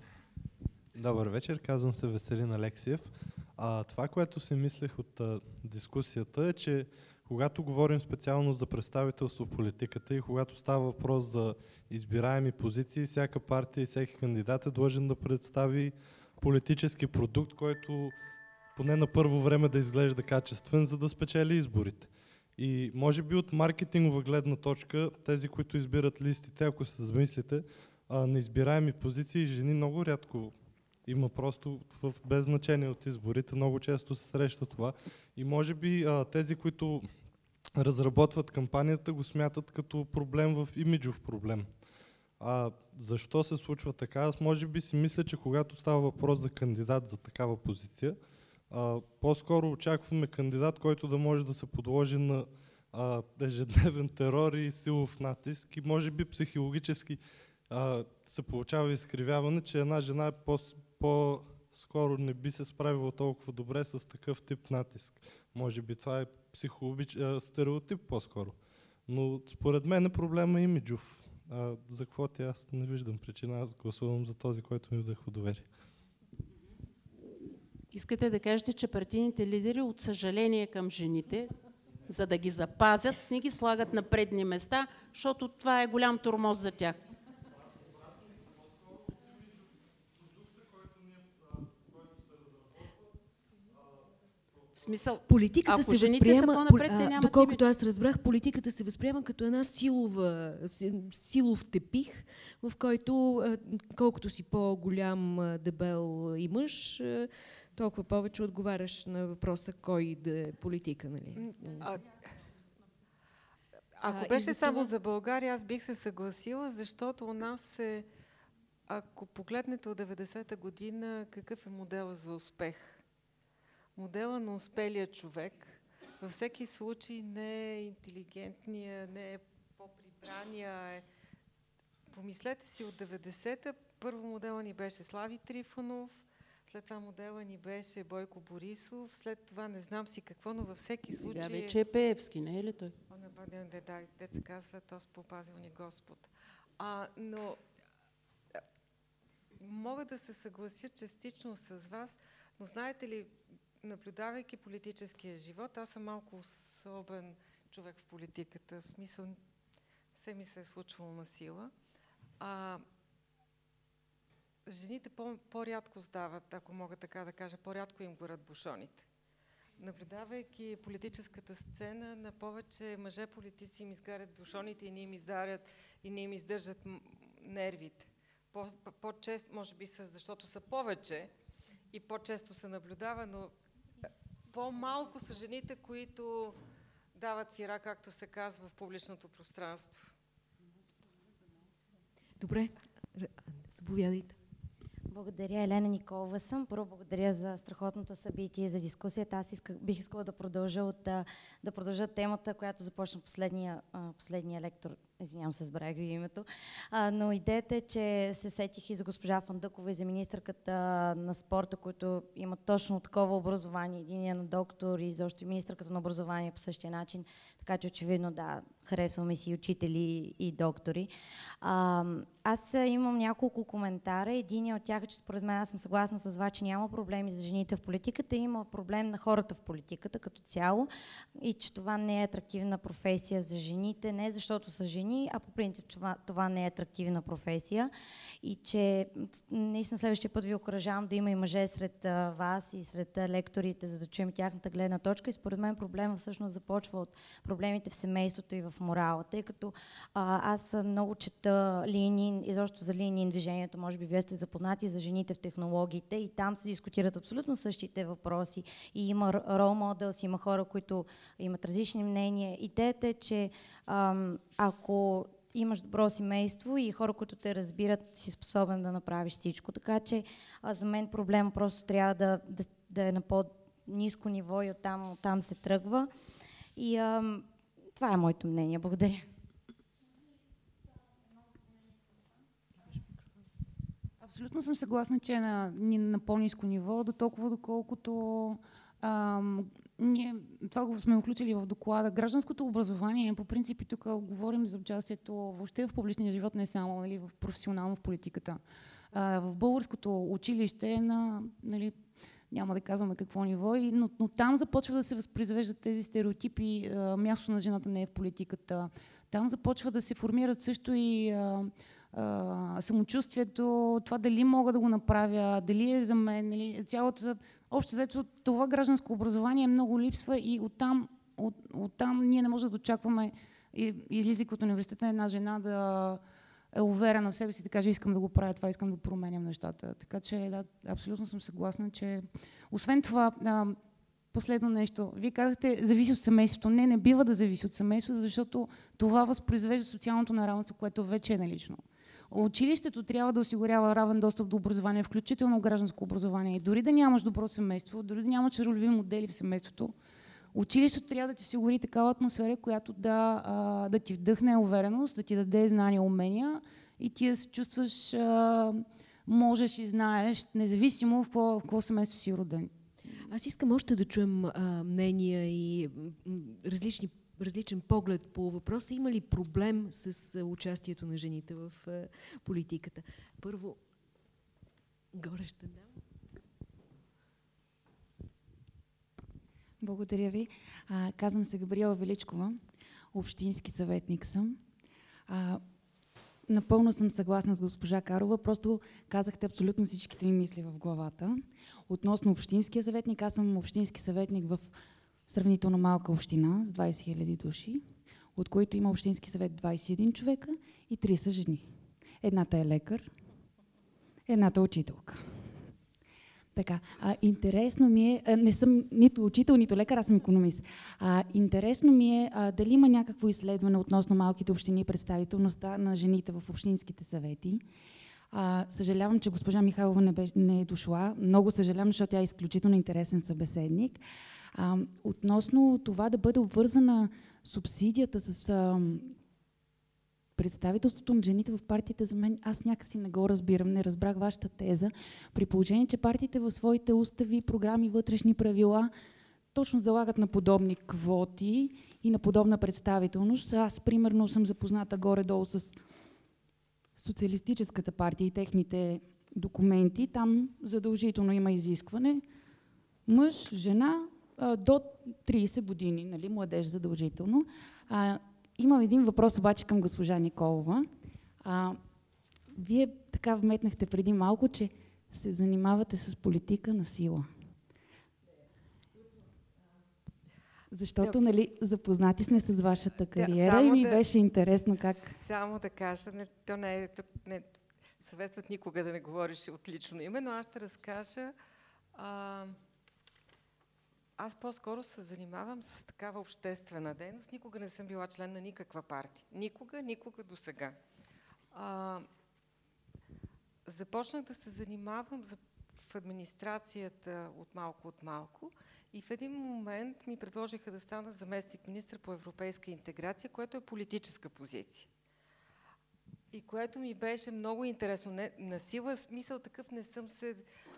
Добър вечер, казвам се Веселин Алексиев. А, това, което си мислех от а, дискусията е, че когато говорим специално за представителство в политиката и когато става въпрос за избираеми позиции, всяка партия и всеки кандидат е длъжен да представи политически продукт, който поне на първо време да изглежда качествен, за да спечели изборите. И може би от маркетингова гледна точка, тези, които избират листите, ако се замислите, на избираеми позиции жени много рядко има просто в, без значение от изборите. Много често се среща това. И може би а, тези, които разработват кампанията, го смятат като проблем в имиджов проблем. А защо се случва така? Аз може би си мисля, че когато става въпрос за кандидат за такава позиция, по-скоро очакваме кандидат, който да може да се подложи на а, ежедневен терор и силов натиск и може би психологически а, се получава изкривяване, че една жена е по-скоро не би се справила толкова добре с такъв тип натиск. Може би това е психологич... стереотип по-скоро. Но според мен проблема е имиджов. А, за какво ти аз не виждам причина. Аз гласувам за този, който ми вдъхва доверие. Искате да кажете, че партийните лидери от съжаление към жените, за да ги запазят, не ги слагат на предни места, защото това е голям тормоз за тях. Смисъл, Политиката Ако се жените са възприема, по-напред, те доколкото имидж. аз разбрах, политиката се възприема като една силова, си- силов тепих, в който колкото си по-голям, дебел и мъж, толкова повече отговаряш на въпроса кой да е политика. Нали? А, ако беше за само това- за България, аз бих се съгласила, защото у нас е, ако погледнете от 90-та година, какъв е модела за успех? Модела на успелия човек във всеки случай не е интелигентния, не е по-прибрания. Е... Помислете си от 90-та, първо модела ни беше Слави Трифонов, след това модела ни беше Бойко Борисов, след това не знам си какво, но във всеки случай... сега вече е Пеевски, не е ли той? О, не бъде, не, да, деца казва, то с попазил ни Господ. А, но а, мога да се съглася частично с вас, но знаете ли, наблюдавайки политическия живот, аз съм малко особен човек в политиката, в смисъл все ми се е случвало на сила. А, жените по- по-рядко сдават, ако мога така да кажа, по-рядко им горят бушоните. Наблюдавайки политическата сцена, на повече мъже политици им изгарят бушоните и не им издарят и не им издържат нервите. По- по- По-често, може би са, защото са повече и по-често се наблюдава, но по-малко са жените, които дават фира, както се казва в публичното пространство. Добре, заповядайте. Благодаря, Елена Николова съм. Първо благодаря за страхотното събитие и за дискусията. Аз исках, бих искала да продължа, от, да продължа темата, която започна последния, последния лектор Извинявам се, забравих ви името. А, но идеята е, че се сетих и за госпожа Фандъкова и за министърката на спорта, които имат точно такова образование. Единия на доктор и защо и министърката на образование по същия начин. Така че очевидно, да, харесваме си учители и доктори. А, аз имам няколко коментара. Един от тях е, че според мен аз съм съгласна с вас, че няма проблеми за жените в политиката, има проблем на хората в политиката като цяло и че това не е атрактивна професия за жените, не защото са жени, а по принцип това, това не е атрактивна професия. И че наистина следващия път ви окоръжавам да има и мъже сред вас и сред лекторите, за да чуем тяхната гледна точка. И според мен проблема всъщност започва от проблемите в семейството и в морала, тъй като а, аз много чета Ленин, изобщо за Ленин движението, може би вие сте запознати за жените в технологиите и там се дискутират абсолютно същите въпроси и има рол моделс, има хора, които имат различни мнения. Идеята е, че ам, ако имаш добро семейство и хора, които те разбират, си способен да направиш всичко. Така че а, за мен проблема просто трябва да, да, да е на по-низко ниво и оттам, оттам се тръгва. И ам, това е моето мнение. Благодаря. Абсолютно съм съгласна, че е на, на по-низко ниво, до толкова доколкото ам, ние това го сме включили в доклада. Гражданското образование, по принцип и тук говорим за участието въобще в публичния живот, не само нали, в професионално в политиката. А, в българското училище на, нали, няма да казваме какво ниво, и, но, но там започва да се възпроизвеждат тези стереотипи, а, място на жената не е в политиката. Там започва да се формират също и а, самочувствието, това дали мога да го направя, дали е за мен, нали, цялата, общо взето това гражданско образование много липсва и оттам, от, оттам ние не можем да очакваме, излизайки от университета, една жена да е уверена в себе си, да каже, искам да го правя това, искам да променям нещата. Така че, да, абсолютно съм съгласна, че... Освен това, а, последно нещо. Вие казахте, зависи от семейството. Не, не бива да зависи от семейството, защото това възпроизвежда социалното неравенство, което вече е налично. Училището трябва да осигурява равен достъп до образование, включително гражданско образование. И дори да нямаш добро семейство, дори да нямаш ролеви модели в семейството, училището трябва да ти осигури такава атмосфера, която да, а, да ти вдъхне увереност, да ти даде знания, умения и ти да се чувстваш, а, можеш и знаеш, независимо в какво, семейство си роден. Аз искам още да чуем а, мнения и различни различен поглед по въпроса. Има ли проблем с участието на жените в политиката? Първо, горе ще дам. Благодаря ви. А, казвам се Габриела Величкова. Общински съветник съм. А, напълно съм съгласна с госпожа Карова. Просто казахте абсолютно всичките ми мисли в главата. Относно общинския съветник, аз съм общински съветник в сравнително малка община с 20 000 души, от които има общински съвет 21 човека и 3 са жени. Едната е лекар, едната е учителка. Така, а, интересно ми е, а, не съм нито учител, нито лекар, аз съм економист. А, интересно ми е а, дали има някакво изследване относно малките общини и представителността на жените в общинските съвети. А, съжалявам, че госпожа Михайлова не, бе, не е дошла. Много съжалявам, защото тя е изключително интересен събеседник. А, относно това да бъде обвързана субсидията с а, представителството на жените в партиите, за мен аз някакси не го разбирам, не разбрах вашата теза. При положение, че партиите в своите устави, програми, вътрешни правила точно залагат на подобни квоти и на подобна представителност. Аз, примерно, съм запозната горе-долу с Социалистическата партия и техните документи. Там задължително има изискване мъж, жена, а, до 30 години, нали, младеж задължително. А, имам един въпрос обаче към госпожа Николова. А, вие така вметнахте преди малко, че се занимавате с политика на сила. Защото, да. нали, запознати сме с вашата кариера да, и ми да, беше интересно как... Само да кажа, не, то не е, тук не, съветват никога да не говориш от лично име, но аз ще разкажа а, аз по-скоро се занимавам с такава обществена дейност. Никога не съм била член на никаква партия. Никога, никога до сега. А, започнах да се занимавам в администрацията от малко от малко и в един момент ми предложиха да стана заместник министр по европейска интеграция, което е политическа позиция. и което ми беше много интересно. Не, на сила смисъл такъв не съм, се,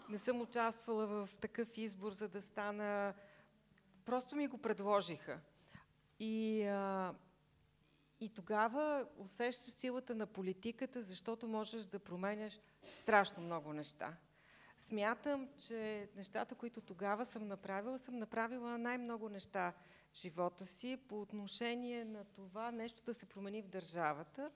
не съм участвала в такъв избор, за да стана... Просто ми го предложиха. И, а, и тогава усещаш силата на политиката, защото можеш да променяш страшно много неща. Смятам, че нещата, които тогава съм направила, съм направила най-много неща в живота си по отношение на това нещо да се промени в държавата,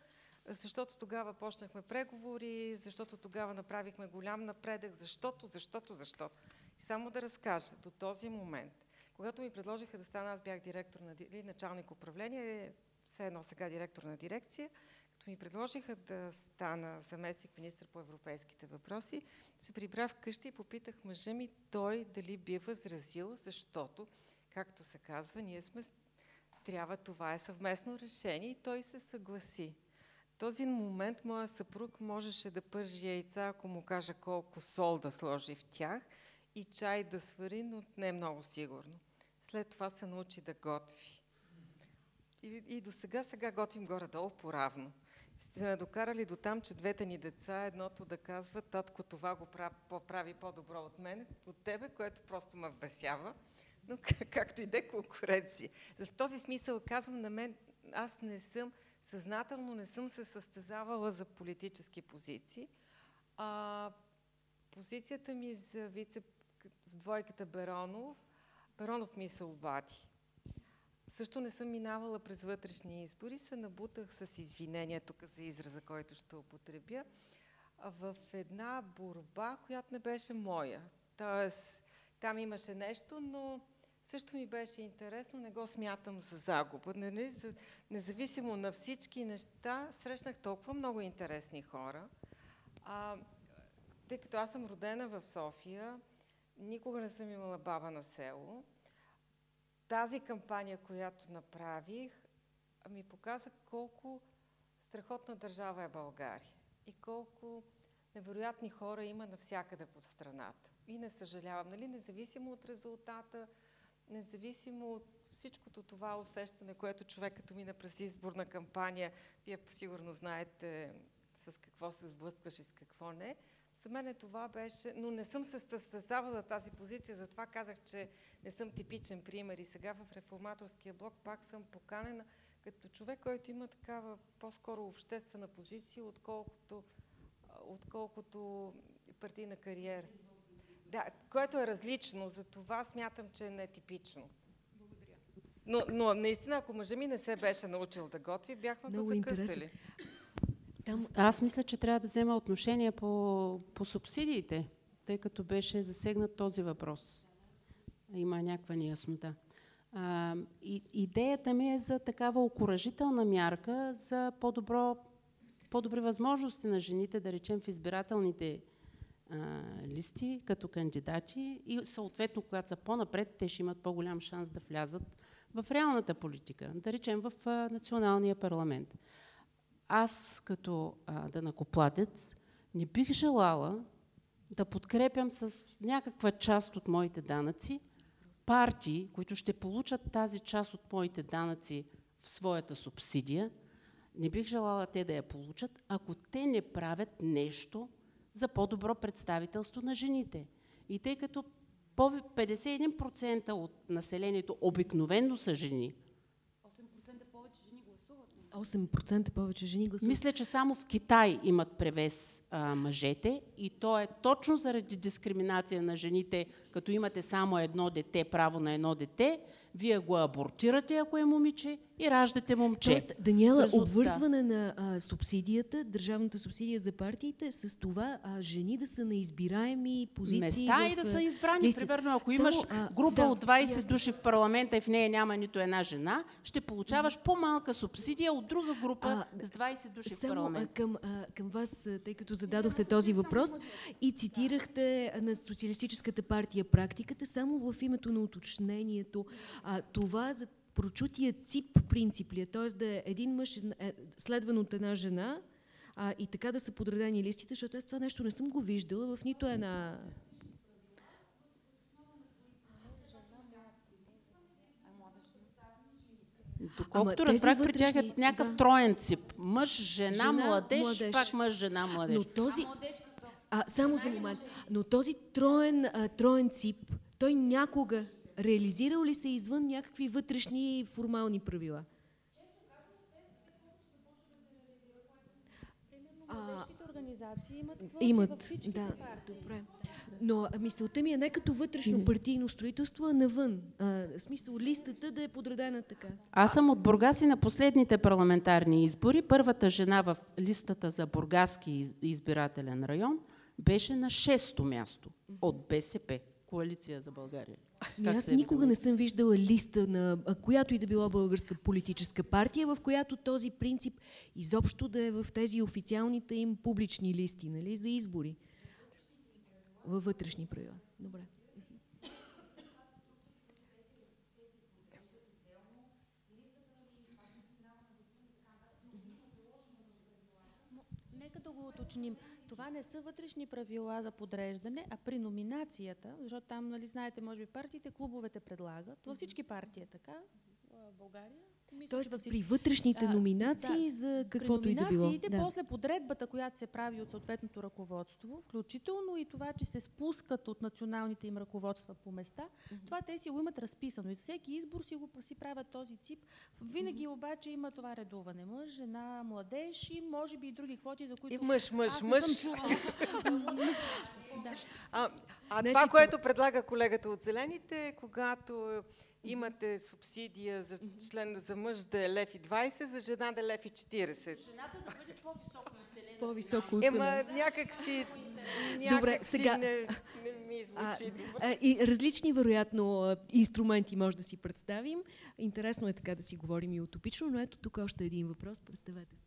защото тогава почнахме преговори, защото тогава направихме голям напредък, защото, защото, защото. И само да разкажа, до този момент, когато ми предложиха да стана, аз бях директор на, или началник управление, все едно сега директор на дирекция, като ми предложиха да стана заместник министр по европейските въпроси, се прибрах вкъщи и попитах мъжа ми той дали би възразил, защото, както се казва, ние сме трябва, това е съвместно решение и той се съгласи. Този момент моя съпруг можеше да пържи яйца, ако му кажа колко сол да сложи в тях и чай да свари, но не е много сигурно. След това се научи да готви. И, и до сега, сега готвим горе-долу поравно сте ме докарали до там, че двете ни деца, едното да казва, татко това го прави по-добро от мен, от тебе, което просто ме вбесява. Но както и де конкуренция. В този смисъл казвам на мен, аз не съм, съзнателно не съм се състезавала за политически позиции. А, позицията ми за вице в двойката Беронов, Беронов ми се обади. Също не съм минавала през вътрешни избори, се набутах с извинение тук за израза, който ще употребя, в една борба, която не беше моя. Тоест, там имаше нещо, но също ми беше интересно, не го смятам за загуба. Нали? Независимо на всички неща, срещнах толкова много интересни хора. А, тъй като аз съм родена в София, никога не съм имала баба на село тази кампания, която направих, ми показа колко страхотна държава е България и колко невероятни хора има навсякъде по страната. И не съжалявам, нали, независимо от резултата, независимо от всичкото това усещане, което човек като мина през изборна кампания, вие сигурно знаете с какво се сблъскваш и с какво не, за мен това беше, но не съм се състезавала тази позиция, затова казах, че не съм типичен пример. И сега в реформаторския блок пак съм поканена като човек, който има такава по-скоро обществена позиция, отколкото, отколкото партийна кариера. Да, което е различно, за това смятам, че е нетипично. Но, но наистина, ако мъжа ми не се беше научил да готви, бяхме Много го закъсали. Там... Аз мисля, че трябва да взема отношение по, по субсидиите, тъй като беше засегнат този въпрос. Има някаква неяснота. А, и, идеята ми е за такава окоръжителна мярка за по-добро, по-добри възможности на жените, да речем в избирателните а, листи като кандидати и съответно, когато са по-напред, те ще имат по-голям шанс да влязат в реалната политика, да речем в а, националния парламент аз като а, дънакоплатец не бих желала да подкрепям с някаква част от моите данъци партии, които ще получат тази част от моите данъци в своята субсидия, не бих желала те да я получат, ако те не правят нещо за по-добро представителство на жените. И тъй като 51% от населението обикновено са жени, 8% повече жени гласуват. Мисля, че само в Китай имат превес а, мъжете и то е точно заради дискриминация на жените, като имате само едно дете, право на едно дете, вие го абортирате, ако е момиче, и раждате момче. Тоест, Даниела, Също, обвързване на а, субсидията, държавната субсидия за партиите, с това а, жени да са на избираеми позиции. Места в, и да са избрани. Листи. Примерно, ако Само, имаш група да, от 20 ясно. души в парламента и в нея няма нито една жена, ще получаваш по-малка субсидия от друга група а, с 20 души само, в парламента. Към, а, към вас, тъй като зададохте този въпрос и цитирахте на Социалистическата партия практиката, само в името на уточнението. А, това за прочутия цип принцип ли е? Т.е. да е един мъж е, следван от една жена а, и така да са подредени листите, защото аз това нещо не съм го виждала в нито една... Доколкото разбрах, при тях е някакъв да. троен цип. Мъж, жена, Жена, младеж, младеж. пак мъж, жена, младеж. Но този... А, само за момент. Но този троен, а, троен цип, той някога реализирал ли се извън някакви вътрешни формални правила? А, Младежките организации имат квоти Имат, във всичките да, партии. добре. Но мисълта ми е не като вътрешно партийно строителство, а навън. А, смисъл листата да е подредена така. Аз съм от Бургас и на последните парламентарни избори първата жена в листата за Бургаски из- избирателен район беше на шесто място от БСП, Коалиция за България. Ми Как аз е никога не съм виждала листа на която и да била българска политическа партия, в която този принцип изобщо да е в тези официалните им публични листи нали, за избори. Във вътрешни правила. Добре. Нека да го уточним. Това не са вътрешни правила за подреждане, а при номинацията, защото там, нали, знаете, може би партиите, клубовете предлагат. Във всички партии е така. В България. Мисля, Тоест във при вътрешните А, номинации за каквото и да било. номинациите, Да. после подредбата, която се прави от съответното ръководство, включително и това, че се спускат от националните им ръководства по места, това те си го имат разписано. И за всеки избор си, го, си правят този цип. Винаги обаче има това редуване. Мъж, жена, младеж и може би и други квоти, за които... И мъж, мъж, аз не мъж. съм чувала. да. А, а Значи това, което предлага колегата от Зелените, когато имате субсидия за член за мъж да е лев и 20, за жена да е лев и 40. Жената да бъде по-високо оцелена. По-високо Ема оценено. някак си, Добре, някак си сега- не, не ми А, звучи добре. а, и различни, вероятно, а, инструменти може да си представим. Интересно е така да си говорим и утопично, но ето тук още един въпрос. Представете се.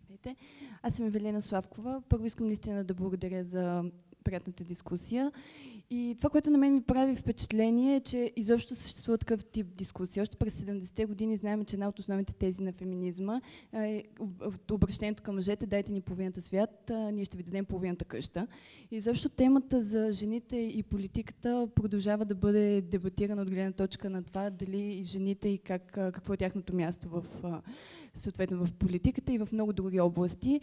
Здравейте. Аз съм Евелина Славкова. Първо искам наистина да благодаря за приятната дискусия. И това, което на мен ми прави впечатление е, че изобщо съществува такъв тип дискусия. Още през 70-те години знаем, че една от основните тези на феминизма е об- обращението към мъжете, дайте ни половината свят, ние ще ви дадем половината къща. И изобщо темата за жените и политиката продължава да бъде дебатирана от гледна точка на това дали и жените и как, какво е тяхното място в съответно в политиката и в много други области.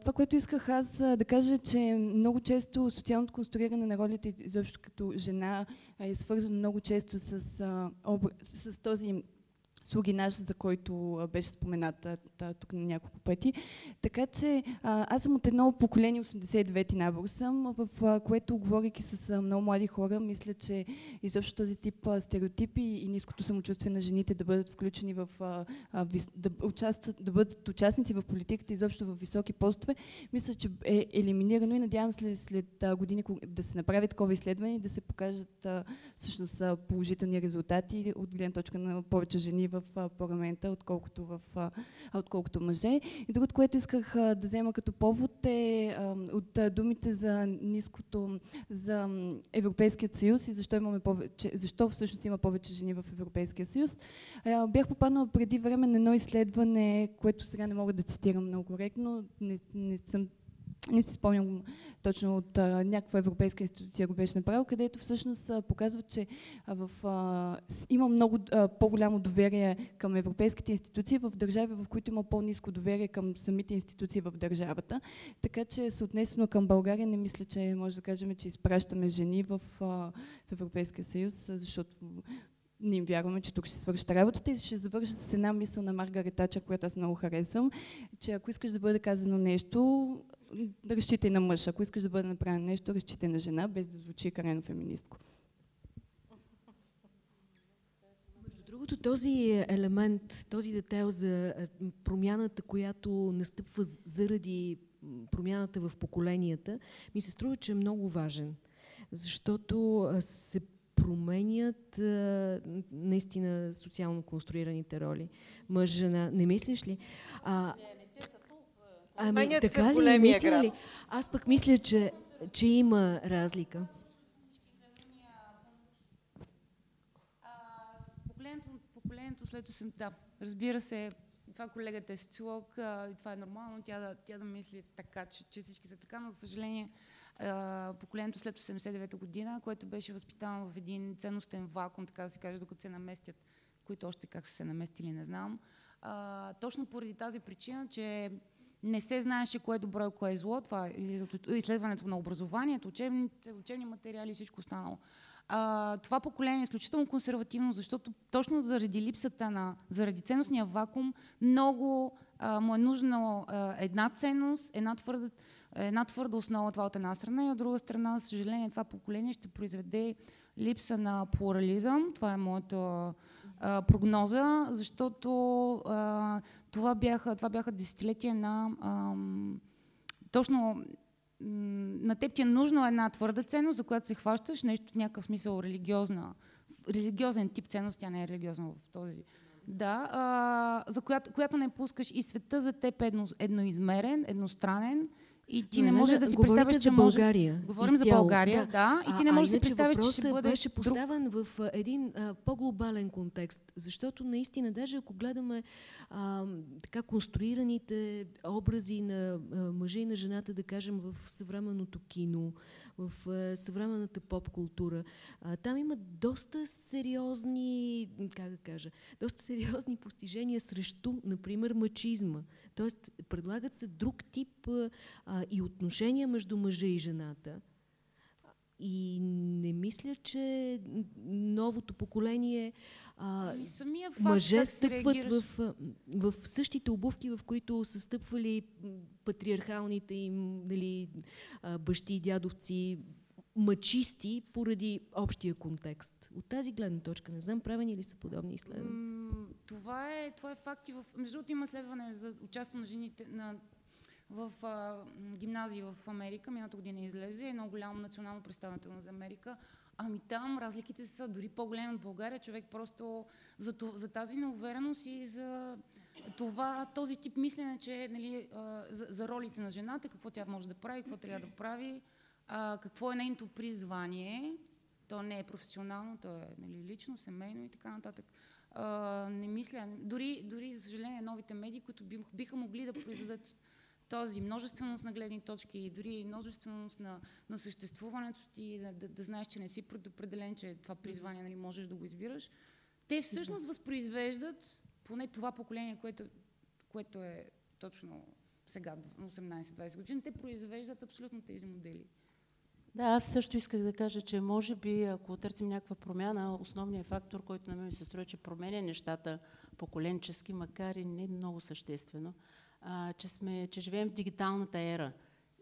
Това, което исках аз да кажа, че много често социалното конструиране на ролите, изобщо като жена, е свързано много често с, с този слуги наш, за който беше спомената та, тук на няколко пъти. Така че аз съм от едно поколение, 89-ти набор съм, в което, говорейки с много млади хора, мисля, че изобщо този тип стереотипи и ниското самочувствие на жените да бъдат включени в, да, участват, да бъдат участници в политиката, изобщо в високи постове, мисля, че е елиминирано и надявам се след години да се направи такова изследване и да се покажат всъщност положителни резултати от гледна точка на повече жени в а, парламента, отколкото, в, отколкото мъже. И другото, което исках да взема като повод е от думите за ниското, за Европейският съюз и защо, имаме повече, защо всъщност има повече жени в Европейския съюз. Бях попаднала преди време на едно изследване, което сега не мога да цитирам много коректно, не, не съм не си спомням точно от а, някаква европейска институция го беше направил, където всъщност а, показва, че а, в, а, има много по-голямо доверие към европейските институции в държави, в които има по-низко доверие към самите институции в държавата. Така че съотнесено към България не мисля, че може да кажем, че изпращаме жени в, а, в Европейския съюз, защото не им вярваме, че тук ще свършат работата и ще завърша с една мисъл на Маргарет Тачър, която аз много харесвам, че ако искаш да бъде казано нещо, да разчитай на мъж. Ако искаш да бъде направено нещо, разчитай на жена, без да звучи крайно феминистко. Между другото, този елемент, този детайл за е, промяната, която настъпва заради промяната в поколенията, ми се струва, че е много важен. Защото а, се променят а, н- наистина социално конструираните роли. Мъж, жена. Не мислиш ли? А, ами, Сменят в така ли? Наистина ли? Аз пък мисля, че, че има разлика. Поколението, поколението след 8... Да, разбира се, това колегата е социолог а, и това е нормално, тя да, тя да мисли така, че, че всички са така, но за съжаление а, поколението след 89-та година, което беше възпитано в един ценностен вакуум, така да се каже, докато се наместят които още как са се наместили, не знам. А, точно поради тази причина, че не се знаеше кое е добро и кое е зло, това е изследването на образованието, учебните, учебни материали и всичко останало. А, това поколение е изключително консервативно, защото точно заради липсата на, заради ценностния вакуум, много а, му е нужна една ценност, една твърда, една твърда основа, това от една страна, и от друга страна, съжаление, това поколение ще произведе липса на плурализъм. Това е моята прогноза, защото а, това, бяха, това бяха десетилетия на а, точно на теб ти е нужно една твърда ценност, за която се хващаш, нещо в някакъв смисъл религиозна, религиозен тип ценност, тя не е религиозна в този. Да, а, за която, която не пускаш и света за теб е едно, едноизмерен, едностранен и ти не, не може да си представиш, че може... България. Говорим изцяло. за България, да. да. И ти не можеш да си представиш, че ще бъде беше поставен друг... в един по-глобален контекст, защото наистина, даже ако гледаме а, така конструираните образи на а, мъжа и на жената, да кажем, в съвременното кино, в а, съвременната поп-култура, там има доста сериозни, как да кажа, доста сериозни постижения срещу, например, мачизма. Тоест, предлагат се друг тип а, и отношения между мъжа и жената. И не мисля, че новото поколение а, ами самия факт мъже да стъпват в, в същите обувки, в които са стъпвали патриархалните им нали, бащи и дядовци, мъчисти поради общия контекст. От тази гледна точка не знам, правени ли са подобни изследвания? Това е, това е факт и в... Между другото има изследване за участие на жените на, в а, гимназии в Америка. Миналата година излезе едно голямо национално представително за Америка. Ами там разликите са дори по-големи от България. Човек просто за, за тази неувереност и за това, този тип мислене, че нали, за, за ролите на жената, какво тя може да прави, какво трябва да прави, а, какво е нейното призвание. То не е професионално, то е нали, лично, семейно и така нататък. А, не мисля, дори, дори за съжаление новите медии, които биха могли да произведат този множественост на гледни точки, дори множественост на, на съществуването ти, да, да, да знаеш, че не си предопределен, че това призвание нали, можеш да го избираш, те всъщност възпроизвеждат поне това поколение, което, което е точно сега, 18-20 години, те произвеждат абсолютно тези модели. Да, аз също исках да кажа, че може би, ако търсим някаква промяна, основният фактор, който на мен ми се струва, че променя нещата поколенчески, макар и не много съществено, а, че, сме, че живеем в дигиталната ера.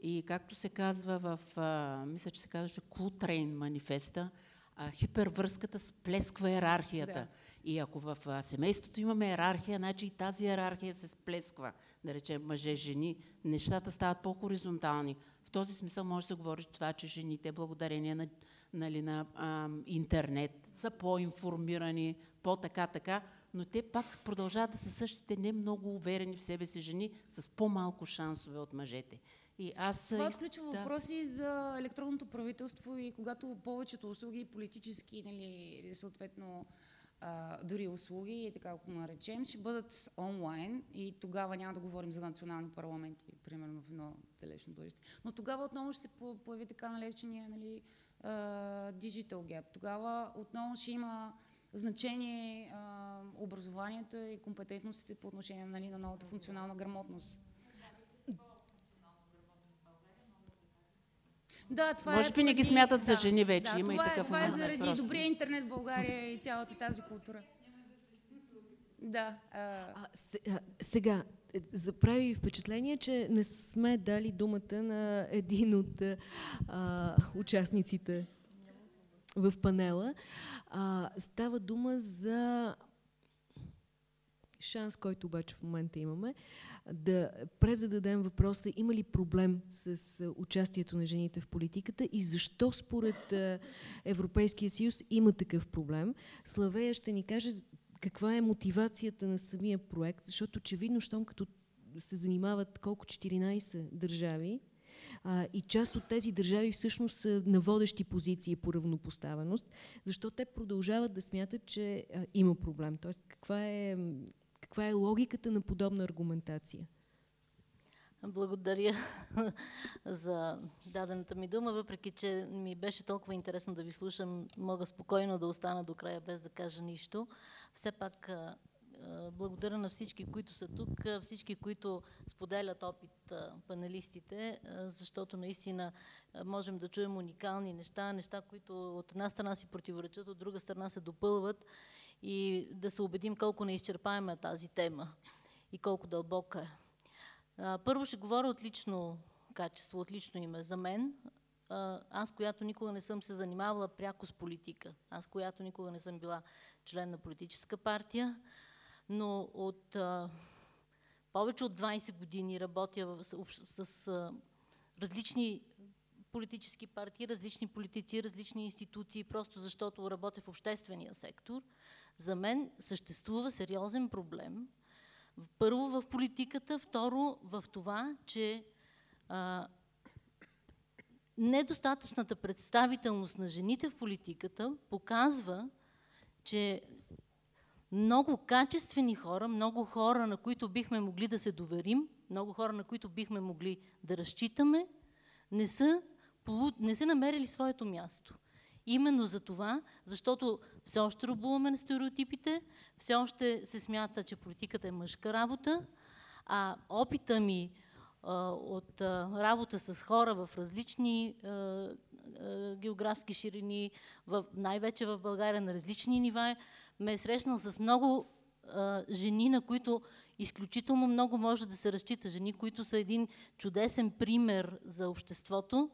И както се казва в, а, мисля, че се казваше Култрейн манифеста, а, хипервръзката сплесква иерархията. Да. И ако в а, семейството имаме иерархия, значи и тази иерархия се сплесква, да речем мъже, жени, нещата стават по-хоризонтални този смисъл може да се говори това, че жените, благодарение на, нали, на а, интернет, са по-информирани, по-така-така, но те пак продължават да са същите не много уверени в себе си жени с по-малко шансове от мъжете. И аз Това включва да. въпроси за електронното правителство и когато повечето услуги политически, нали, съответно, а, дори услуги, така ако наречем, ще бъдат онлайн и тогава няма да говорим за национални парламенти, примерно в едно далечно бъдеще. Но тогава отново ще се появи така наречения нали, digital gap. Тогава отново ще има значение а, образованието и компетентностите по отношение нали, на новата функционална грамотност. Да, това Може е би не ги смятат да, за жени вече. Да, Има това и такъв е, това е заради просто. добрия интернет в България и цялата тази култура. Да. А... А, сега, заправи впечатление, че не сме дали думата на един от а, участниците в панела. А, става дума за шанс, който обаче в момента имаме, да презададем въпроса има ли проблем с участието на жените в политиката и защо според Европейския съюз има такъв проблем. Славея ще ни каже каква е мотивацията на самия проект, защото очевидно, щом като се занимават колко 14 държави, а, и част от тези държави всъщност са на водещи позиции по равнопоставеност, защо те продължават да смятат, че а, има проблем. Тоест, каква е, каква е логиката на подобна аргументация? Благодаря за дадената ми дума, въпреки че ми беше толкова интересно да ви слушам, мога спокойно да остана до края без да кажа нищо. Все пак благодаря на всички, които са тук, всички, които споделят опит панелистите, защото наистина можем да чуем уникални неща, неща, които от една страна си противоречат, от друга страна се допълват и да се убедим колко неизчерпаема е тази тема и колко дълбока е. Първо ще говоря от лично качество, от лично име. За мен, аз, която никога не съм се занимавала пряко с политика, аз, която никога не съм била член на политическа партия, но от а, повече от 20 години работя в, с, с а, различни политически партии, различни политици, различни институции, просто защото работя в обществения сектор, за мен съществува сериозен проблем. Първо в политиката, второ в това, че а, недостатъчната представителност на жените в политиката показва, че много качествени хора, много хора, на които бихме могли да се доверим, много хора, на които бихме могли да разчитаме, не са, не са намерили своето място. Именно за това, защото все още рубуваме на стереотипите, все още се смята, че политиката е мъжка работа, а опита ми от работа с хора в различни географски ширини, най-вече в България на различни нива, ме е срещнал с много жени, на които изключително много може да се разчита. Жени, които са един чудесен пример за обществото.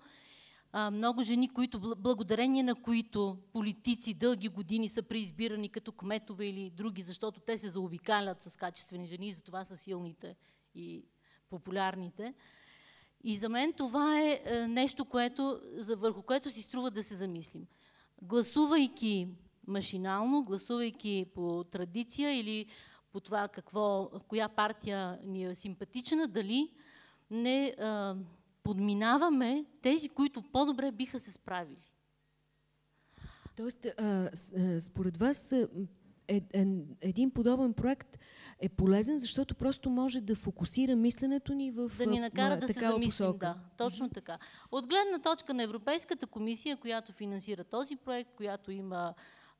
Много жени, които, благодарение на които политици дълги години са преизбирани като кметове или други, защото те се заобикалят с качествени жени и затова са силните и популярните. И за мен това е, е нещо, което, върху което си струва да се замислим. Гласувайки машинално, гласувайки по традиция или по това какво, коя партия ни е симпатична, дали не а, подминаваме тези, които по-добре биха се справили. Тоест, а, според вас е, е, един подобен проект е полезен, защото просто може да фокусира мисленето ни в Да ни накара да се замислим, посока. да. Точно така. От гледна точка на Европейската комисия, която финансира този проект, която има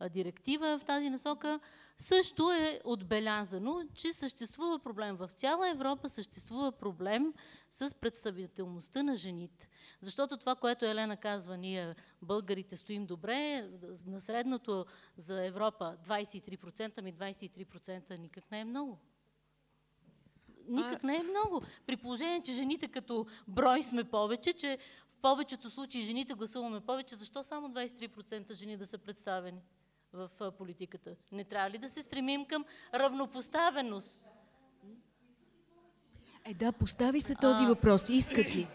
директива в тази насока, също е отбелязано, че съществува проблем. В цяла Европа съществува проблем с представителността на жените. Защото това, което Елена казва, ние българите стоим добре, на средното за Европа 23%, ми 23% никак не е много. Никак не е много. При положение, че жените като брой сме повече, че в повечето случаи жените гласуваме повече, защо само 23% жени да са представени? в политиката? Не трябва ли да се стремим към равнопоставеност? Е, да, постави се този въпрос. Искат ли?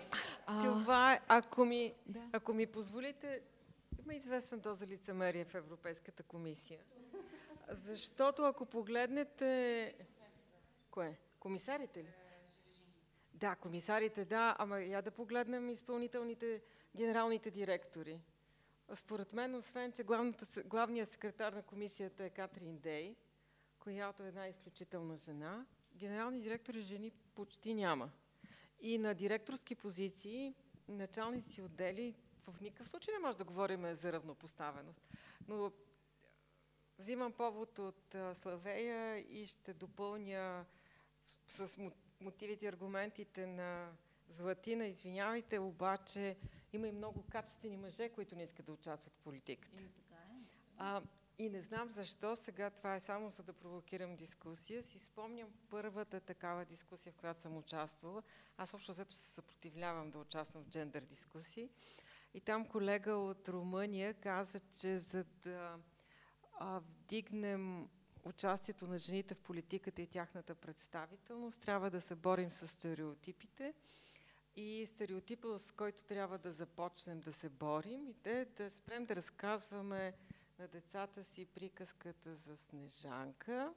А, това, ако ми, да. ако ми позволите, има известна доза лицемерие в Европейската комисия. Защото ако погледнете... Кое? Комисарите ли? Да, комисарите, да, ама я да погледнем изпълнителните, генералните директори. Според мен, освен, че главната, главният секретар на комисията е Катрин Дей, която е една изключителна жена, генерални директори жени почти няма. И на директорски позиции, началници отдели, в никакъв случай не може да говорим за равнопоставеност. Но взимам повод от Славея и ще допълня с мотивите и аргументите на Златина. Извинявайте, обаче има и много качествени мъже, които не искат да участват в политиката. Е. А, и не знам защо, сега това е само за да провокирам дискусия. Си спомням първата такава дискусия, в която съм участвала. Аз общо взето се съпротивлявам да участвам в джендър дискусии. И там колега от Румъния каза, че за да а, вдигнем участието на жените в политиката и тяхната представителност, трябва да се борим с стереотипите и стереотипа, с който трябва да започнем да се борим и да, спрем да разказваме на децата си приказката за Снежанка,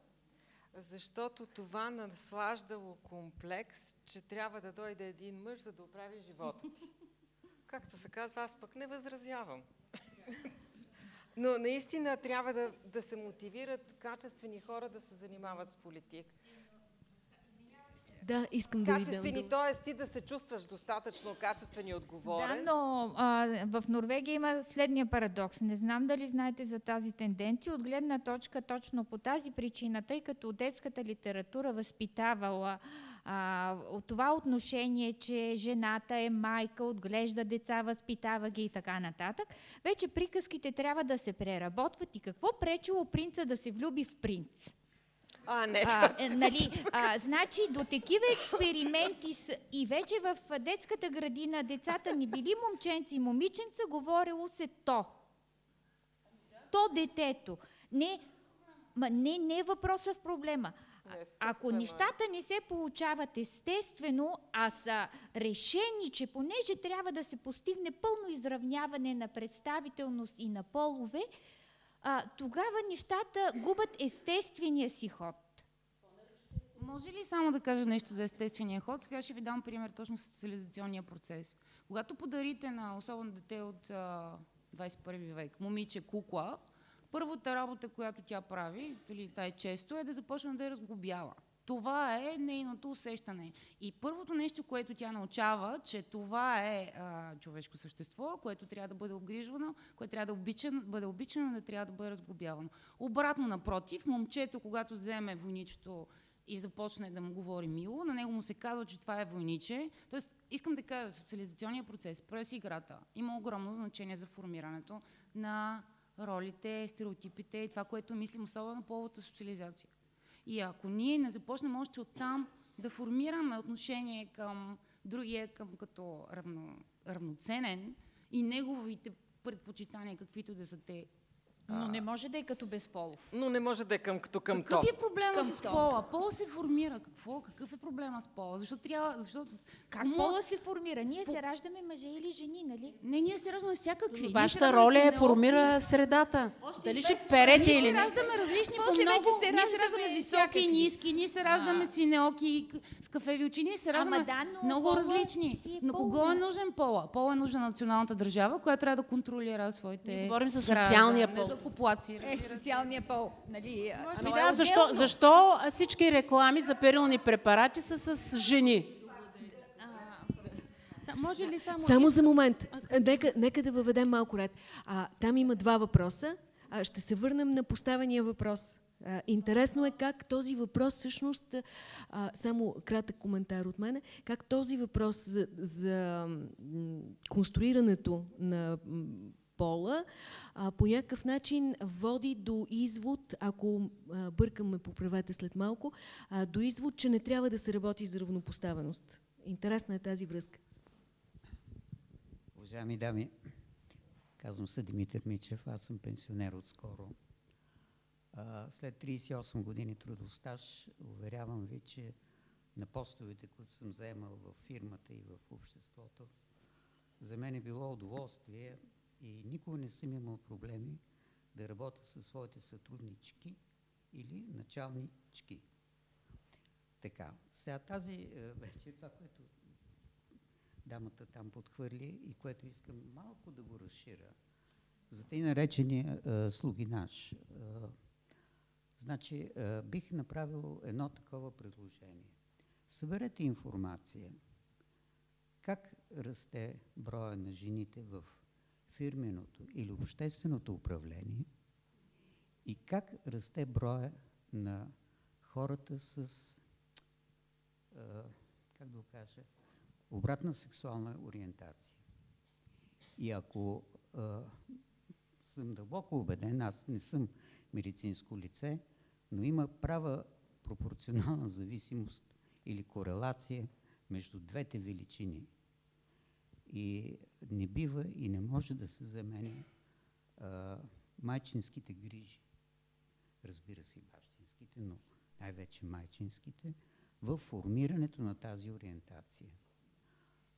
защото това наслаждало комплекс, че трябва да дойде един мъж, за да оправи живота ти. Както се казва, аз пък не възразявам. Но наистина трябва да, да се мотивират качествени хора да се занимават с политик. Да, искам да качествени, т.е. ти да се чувстваш достатъчно качествен и отговорен. Да, но а, в Норвегия има следния парадокс. Не знам дали знаете за тази тенденция. От гледна точка точно по тази причина, тъй като детската литература възпитавала а, от това отношение, че жената е майка, отглежда деца, възпитава ги и така нататък, вече приказките трябва да се преработват и какво пречило принца да се влюби в принц? А, не. А, е, нали, а, значи до такива експерименти с, и вече в детската градина децата ни били момченци и момиченца, говорило се то. То детето. Не, ма, не, не е въпроса в проблема. Ако е. нещата не се получават естествено, а са решени, че понеже трябва да се постигне пълно изравняване на представителност и на полове, а, тогава нещата губят естествения си ход. Може ли само да кажа нещо за естествения ход? Сега ще ви дам пример точно с социализационния процес. Когато подарите на особено дете от а, 21 век, момиче кукла, първата работа, която тя прави, или тай често, е да започне да я разглобява. Това е нейното усещане. И първото нещо, което тя научава, че това е а, човешко същество, което трябва да бъде обгрижвано, което трябва да обичан, бъде обичано, не трябва да бъде разглобявано. Обратно, напротив, момчето, когато вземе войничето и започне да му говори мило, на него му се казва, че това е войниче. Тоест, искам да кажа, социализационният процес през играта има огромно значение за формирането на ролите, стереотипите и това, което мислим, особено половата социализация. И ако ние не започнем още оттам да формираме отношение към другия, към като равно, равноценен и неговите предпочитания, каквито да са те, Но не може да е като безполов. Но не може да е към, като към Какъв то. е проблема Към с то. пола? Пола се формира. Какво? Какъв е проблема с пола? Защо трябва... Защо... Как Кому- пола се формира? Ние се раждаме мъже или жени, нали? Не, ние се раждаме всякакви. Ние се Вашата роля е синеоки. формира средата. Дали ще перете Ние или се не? раждаме различни по много. се Ние се раждаме високи и ниски. Ние се раждаме синеоки и к- с кафеви очи. Ние се раждаме да, но много пола различни. е Но кого е нужен пола? Пола е нужна националната държава, която трябва да контролира своите Ние говорим за социалния не пол. Да купуаци. Е, социалния пол. Нали? а, Ами това е да, защо, отделно. защо всички реклами за перилни препарати са с жени? Може ли само... Само за момент. Нека, нека да въведем малко ред. А, там има два въпроса. А, ще се върнем на поставения въпрос. А, интересно е как този въпрос всъщност, а, само кратък коментар от мене, как този въпрос за, за конструирането на пола а, по някакъв начин води до извод, ако а, бъркаме, поправете след малко, а, до извод, че не трябва да се работи за равнопоставеност. Интересна е тази връзка. Уважаеми дами, казвам се Димитър Мичев, аз съм пенсионер отскоро. След 38 години трудов стаж, уверявам ви, че на постовете, които съм заемал в фирмата и в обществото, за мен е било удоволствие и никога не съм имал проблеми да работя със своите сътруднички или началнички. Така, сега тази е, вече това, което дамата там подхвърли и което искам малко да го разширя. За тъй наречения а, слугинаж. А, значи, а, бих направил едно такова предложение. Съберете информация как расте броя на жените в фирменото или общественото управление и как расте броя на хората с, а, как да кажа, обратна сексуална ориентация. И ако а, съм дълбоко убеден, аз не съм медицинско лице, но има права пропорционална зависимост или корелация между двете величини. И не бива и не може да се заменя а, майчинските грижи, разбира се и бащинските, но най-вече майчинските, в формирането на тази ориентация.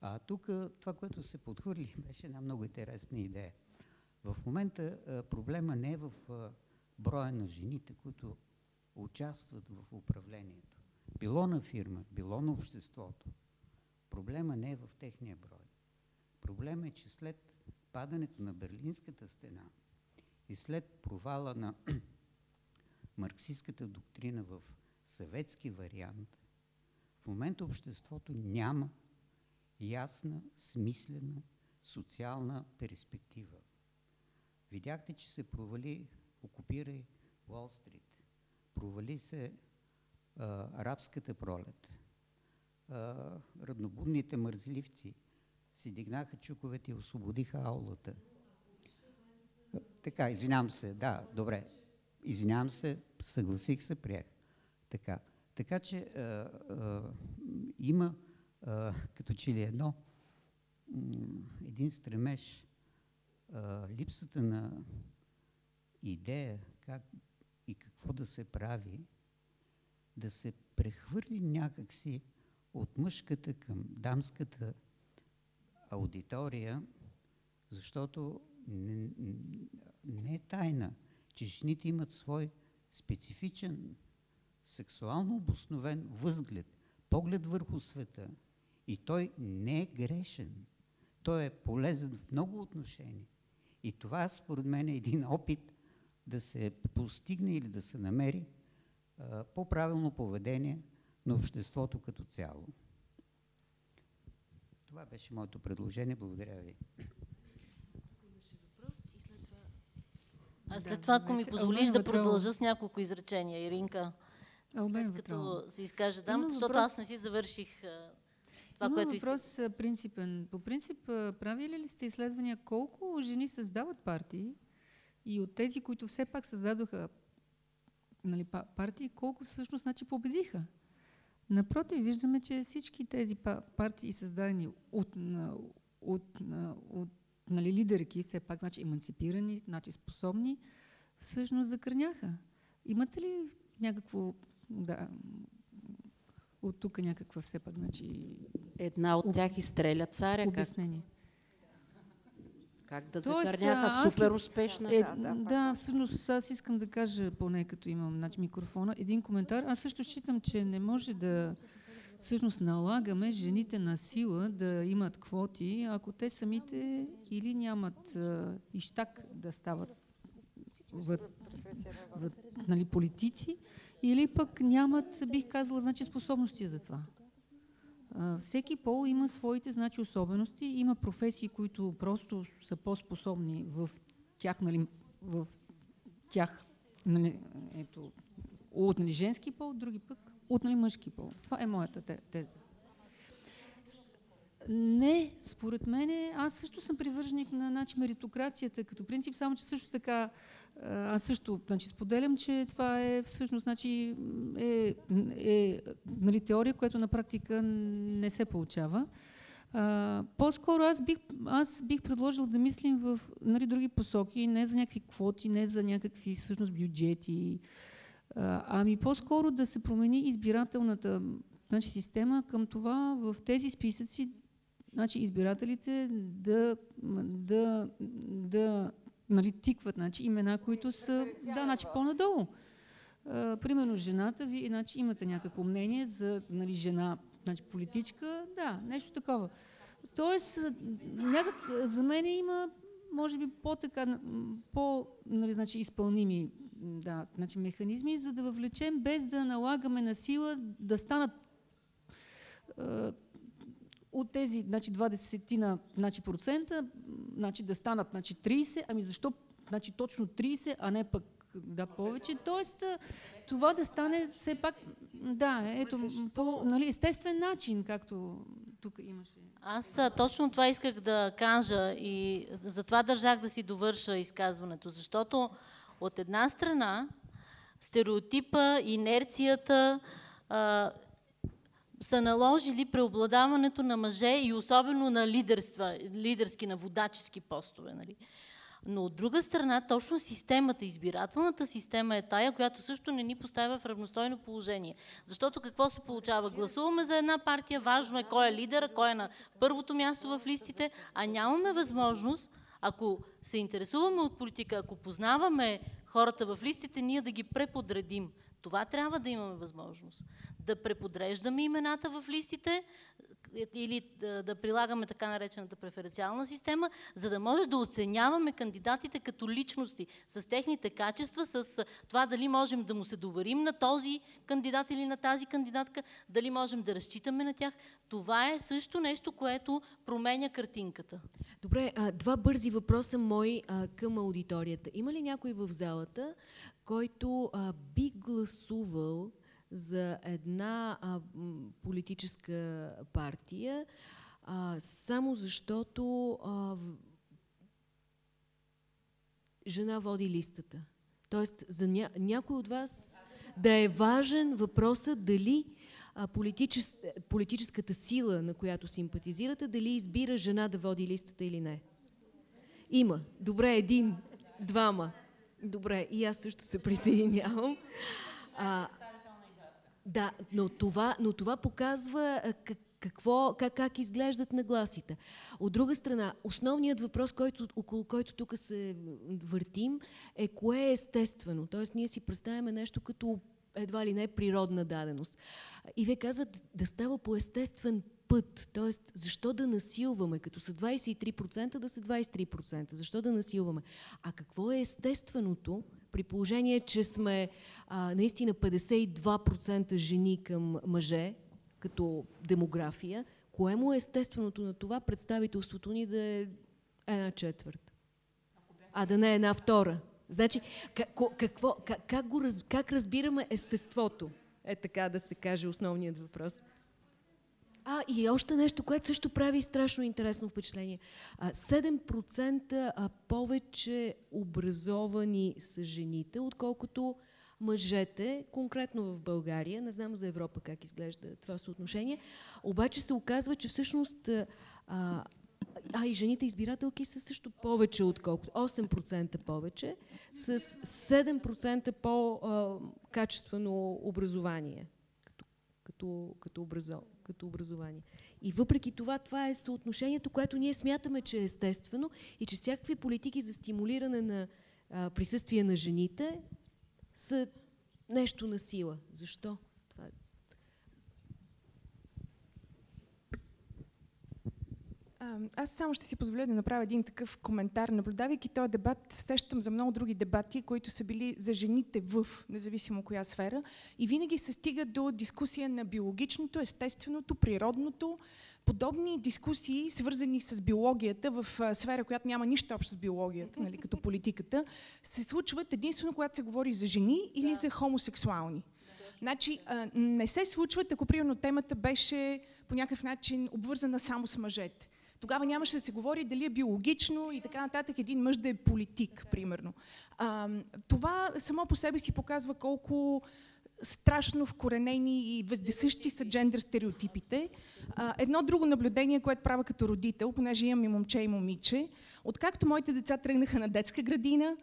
А тук това, което се подхвърли, беше една много интересна идея. В момента а, проблема не е в а, броя на жените, които участват в управлението. Било на фирма, било на обществото. Проблема не е в техния брой. Проблема е, че след падането на Берлинската стена и след провала на марксистската доктрина в съветски вариант, В момента обществото няма ясна, смислена, социална перспектива. Видяхте, че се провали окупирай Уолл Стрит. Провали се а, арабската пролет. А, раднобудните мързливци си дигнаха чуковете и освободиха аулата. Така, извинявам се, да, добре. Извинявам се, съгласих се, приех. Така, така че а, а, има а, като че ли едно, един стремеж, а, липсата на идея как и какво да се прави, да се прехвърли някакси от мъжката към дамската аудитория, защото не, е тайна, че жените имат свой специфичен, сексуално обосновен възглед, поглед върху света. И той не е грешен. Той е полезен в много отношения. И това, според мен, е един опит да се постигне или да се намери по-правилно поведение на обществото като цяло. Това беше моето предложение. Благодаря ви. А след това, ако ми позволиш да продължа с няколко изречения, Иринка, след като се изкаже дам, защото аз не си завърших това, Има което въпрос искам. принципен. По принцип, правили ли сте изследвания колко жени създават партии и от тези, които все пак създадоха нали, партии, колко всъщност значи победиха? Напротив, виждаме, че всички тези партии, създадени от, от, от, нали, лидерки, все пак значи емансипирани, значи способни, всъщност закърняха. Имате ли някакво да, от тук някаква все пак, значи... Една от тях изстреля царя. Обяснение. Как, как да закърняха супер успешна? Е, да, да, да, всъщност аз искам да кажа, поне като имам значи, микрофона, един коментар. Аз също считам, че не може да всъщност налагаме жените на сила да имат квоти, ако те самите или нямат а, ищак да стават в, в, нали, политици, или пък нямат, бих казала, значи, способности за това. Всеки пол има своите значи, особености, има професии, които просто са по-способни в тях, нали, в тях нали, ето, от нали, женски пол, други пък от нали, мъжки пол. Това е моята теза. Не, според мен, аз също съм привърженик на значи, меритокрацията като принцип, само че също така аз също значи, споделям, че това е всъщност значи, е, е нали, теория, която на практика не се получава. По-скоро аз бих, аз бих предложил да мислим в нали, други посоки, не за някакви квоти, не за някакви всъщност бюджети, а, ами по-скоро да се промени избирателната значи, система към това в тези списъци значи, избирателите да, да, да нали, тикват значи, имена, които са да, значи, по-надолу. Примерно жената, вие значи, имате някакво мнение за нали, жена, значи, политичка, да, нещо такова. Тоест, някак, за мен има, може би, по-така, по, нали, значи, изпълними да, значи, механизми, за да въвлечем, без да налагаме на сила да станат от тези значи, 20 на значи, процента, значи, да станат значи, 30, ами защо значи, точно 30, а не пък да повече. Тоест, това да стане все пак, да, ето, по нали, естествен начин, както тук имаше. Аз точно това исках да кажа и затова държах да си довърша изказването, защото от една страна стереотипа, инерцията, са наложили преобладаването на мъже и особено на лидерства, лидерски, на водачески постове. Нали? Но от друга страна, точно системата, избирателната система е тая, която също не ни поставя в равностойно положение. Защото какво се получава? Гласуваме за една партия, важно е кой е лидера, кой е на първото място в листите, а нямаме възможност, ако се интересуваме от политика, ако познаваме хората в листите, ние да ги преподредим. Това трябва да имаме възможност. Да преподреждаме имената в листите, или да, да прилагаме така наречената преференциална система, за да може да оценяваме кандидатите като личности, с техните качества, с това дали можем да му се доверим на този кандидат или на тази кандидатка, дали можем да разчитаме на тях. Това е също нещо, което променя картинката. Добре, два бързи въпроса мои към аудиторията. Има ли някой в залата, който а, би гласувал за една а, политическа партия, а, само защото а, жена води листата. Тоест, за ня, някой от вас да е важен въпросът дали а, политичес, политическата сила, на която симпатизирате, дали избира жена да води листата или не. Има. Добре, един, двама. Добре, и аз също се присъединявам. А, да, но това, но това показва как, какво, как, как изглеждат нагласите. От друга страна, основният въпрос, който, около който тук се въртим, е кое е естествено. Тоест, ние си представяме нещо като едва ли не природна даденост. И вие казват да става по естествен път. Тоест, защо да насилваме, като са 23%, да са 23%? Защо да насилваме? А какво е естественото, при положение, че сме а, наистина 52% жени към мъже, като демография, кое му е естественото на това представителството ни да е една четвърт? А да не е една втора. Значи, какво, как, как, го, как разбираме естеството? Е така да се каже основният въпрос. А, и още нещо, което също прави страшно интересно впечатление. 7% повече образовани са жените, отколкото мъжете, конкретно в България, не знам за Европа как изглежда това съотношение, обаче се оказва, че всъщност а, а и жените избирателки са също повече отколкото 8% повече, с 7% по-качествено образование като, като, като образование като образование. И въпреки това, това е съотношението, което ние смятаме, че е естествено и че всякакви политики за стимулиране на присъствие на жените са нещо на сила. Защо? Аз само ще си позволя да направя един такъв коментар. Наблюдавайки този дебат, сещам за много други дебати, които са били за жените в, независимо коя сфера. И винаги се стига до дискусия на биологичното, естественото, природното. Подобни дискусии, свързани с биологията в сфера, която няма нищо общо с биологията, нали, като политиката, се случват единствено, когато се говори за жени или за хомосексуални. Значи, не се случват, ако примерно темата беше по някакъв начин обвързана само с мъжете. Тогава нямаше да се говори дали е биологично и така нататък един мъж да е политик, примерно. А, това само по себе си показва колко страшно вкоренени и въздесъщи са джендър стереотипите. А, едно друго наблюдение, което правя като родител, понеже имам и момче и момиче, откакто моите деца тръгнаха на детска градина,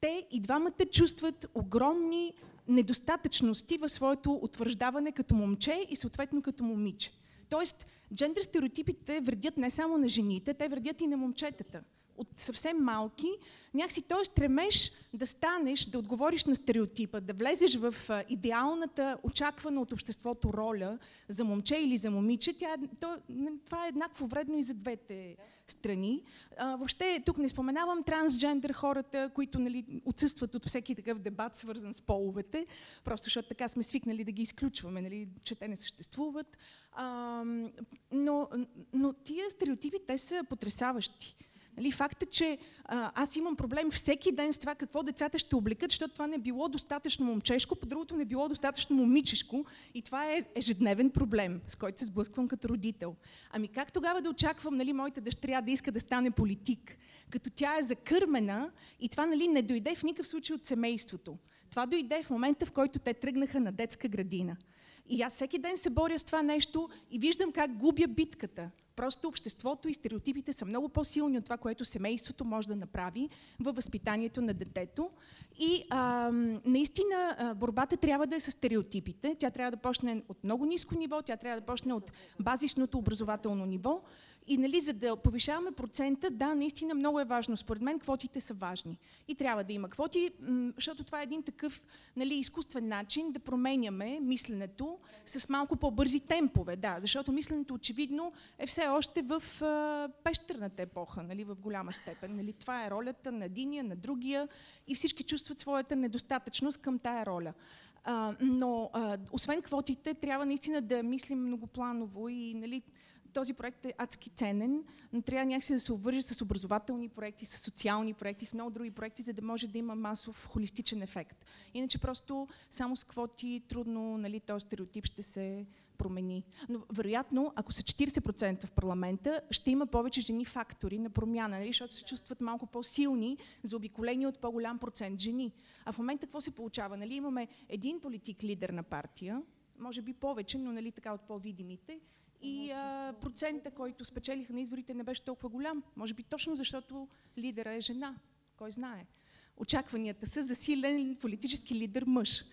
те и двамата чувстват огромни недостатъчности в своето утвърждаване като момче и съответно като момиче. Тоест, джендър стереотипите вредят не само на жените, те вредят и на момчетата. От съвсем малки, някакси той стремеш да станеш, да отговориш на стереотипа, да влезеш в идеалната, очаквана от обществото роля за момче или за момиче, тя, то, това е еднакво вредно и за двете страни. А, въобще, тук не споменавам трансджендър хората, които нали, отсъстват от всеки такъв дебат, свързан с половете, просто защото така сме свикнали да ги изключваме, нали, че те не съществуват. А, но, но тия стереотипи, те са потрясаващи. Нали, факта, че а, аз имам проблем всеки ден с това какво децата ще облекат, защото това не било достатъчно момчешко, по другото не било достатъчно момичешко и това е ежедневен проблем, с който се сблъсквам като родител. Ами как тогава да очаквам нали, моята дъщеря да иска да стане политик, като тя е закърмена и това нали, не дойде в никакъв случай от семейството. Това дойде в момента, в който те тръгнаха на детска градина. И аз всеки ден се боря с това нещо и виждам как губя битката. Просто обществото и стереотипите са много по-силни от това, което семейството може да направи във възпитанието на детето. И а, наистина борбата трябва да е с стереотипите. Тя трябва да почне от много ниско ниво, тя трябва да почне от базисното образователно ниво И нали, за да повишаваме процента, да, наистина много е важно. Според мен квотите са важни. И трябва да има квоти, защото това е един такъв нали, изкуствен начин да променяме мисленето с малко по-бързи темпове. Да, защото мисленето очевидно е все още в а, пещерната епоха, нали, в голяма степен. Нали, това е ролята на единия, на другия и всички чувстват своята недостатъчност към тая роля. А, но а, освен квотите, трябва наистина да мислим многопланово и нали, този проект е адски ценен, но трябва някакси да се обвърже с образователни проекти, с социални проекти, с много други проекти, за да може да има масов холистичен ефект. Иначе просто само с квоти трудно нали, този стереотип ще се промени. Но вероятно, ако са 40% в парламента, ще има повече жени фактори на промяна, нали? защото се чувстват малко по-силни, заобиколени от по-голям процент жени. А в момента какво се получава? Нали? Имаме един политик лидер на партия, може би повече, но нали, така от по-видимите, и а, процента, който спечелиха на изборите, не беше толкова голям. Може би точно защото лидера е жена. Кой знае. Очакванията са за силен политически лидер мъж.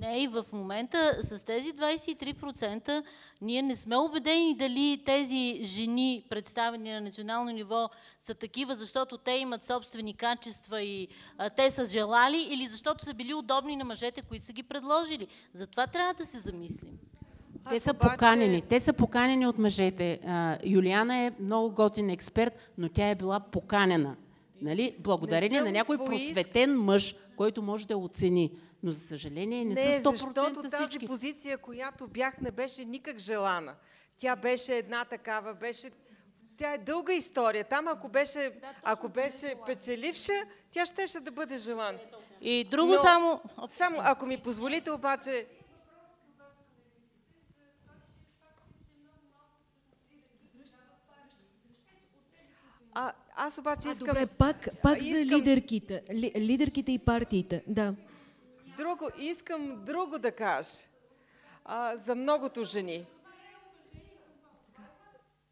Не, и в момента с тези 23% ние не сме убедени дали тези жени, представени на национално ниво, са такива, защото те имат собствени качества и а, те са желали, или защото са били удобни на мъжете, които са ги предложили. Затова трябва да се замислим. Те са обаче... поканени. Те са поканени от мъжете. А, Юлиана е много готин експерт, но тя е била поканена. Нали? Благодарение на някой поиск... просветен мъж, който може да оцени. Но за съжаление не, не са 100% защото всички. тази позиция, която бях, не беше никак желана. Тя беше една такава, беше тя е дълга история. Там, ако беше, да, ако беше печеливша, тя щеше да бъде желана. И друго Но, само... Само, ако ми позволите обаче, А, аз обаче искам... А, добре, пак, пак искам... за лидерките. Ли, лидерките и партиите, да. Друго, искам друго да кажа. А, за многото жени.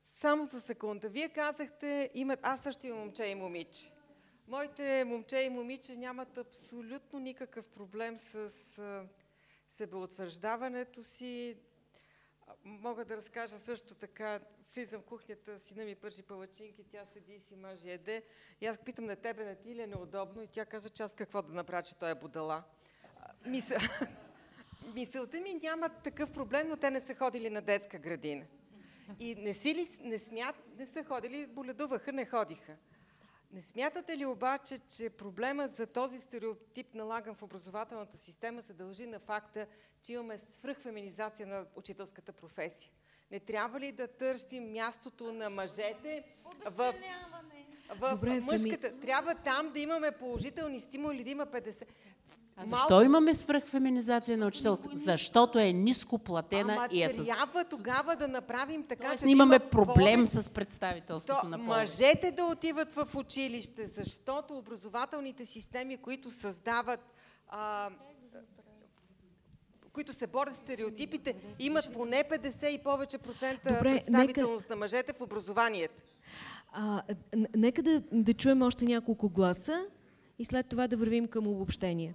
Само за секунда. Вие казахте, имат, аз също имам момче и момиче. Моите момче и момиче нямат абсолютно никакъв проблем с себеутвърждаването си. Мога да разкажа също така, влизам в кухнята, сина ми пържи палачинки, тя седи и си мъже еде. И аз питам на тебе, на ти ли е неудобно? И тя казва, че аз какво да направя, че той е будала. Мисъл... Мисълта ми няма такъв проблем, но те не са ходили на детска градина. И не, си ли, не, смят, не са ходили, боледуваха, не ходиха. Не смятате ли обаче, че проблема за този стереотип налаган в образователната система се дължи на факта, че имаме свръхфеминизация на учителската професия? Не трябва ли да търсим мястото на мъжете в, в Добре, мъжката? Феми... Трябва там да имаме положителни стимули, да има 50. А защо Малко... имаме свръхфеминизация на учителството? Защото е ниско платена Ама и е с... трябва тогава да направим така, Тоест, че имаме да проблем повече... с представителството То, на пола. Мъжете да отиват в училище, защото образователните системи, които създават а, които се борят с стереотипите, имат поне 50 и повече процента Добре, представителност нека... на мъжете в образованието. А, нека да, да чуем още няколко гласа и след това да вървим към обобщение.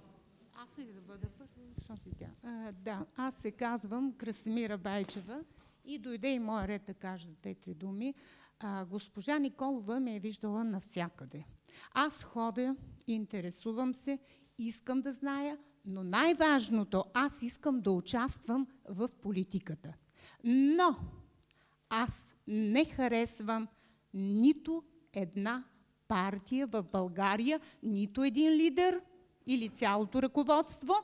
Аз ли да бъда първо? Защото тя. Да, аз се казвам Красимира Байчева и дойде и моя ред да кажа две-три думи. А, госпожа Николова ме е виждала навсякъде. Аз ходя, интересувам се, искам да зная, но най-важното, аз искам да участвам в политиката. Но аз не харесвам нито една партия в България, нито един лидер или цялото ръководство,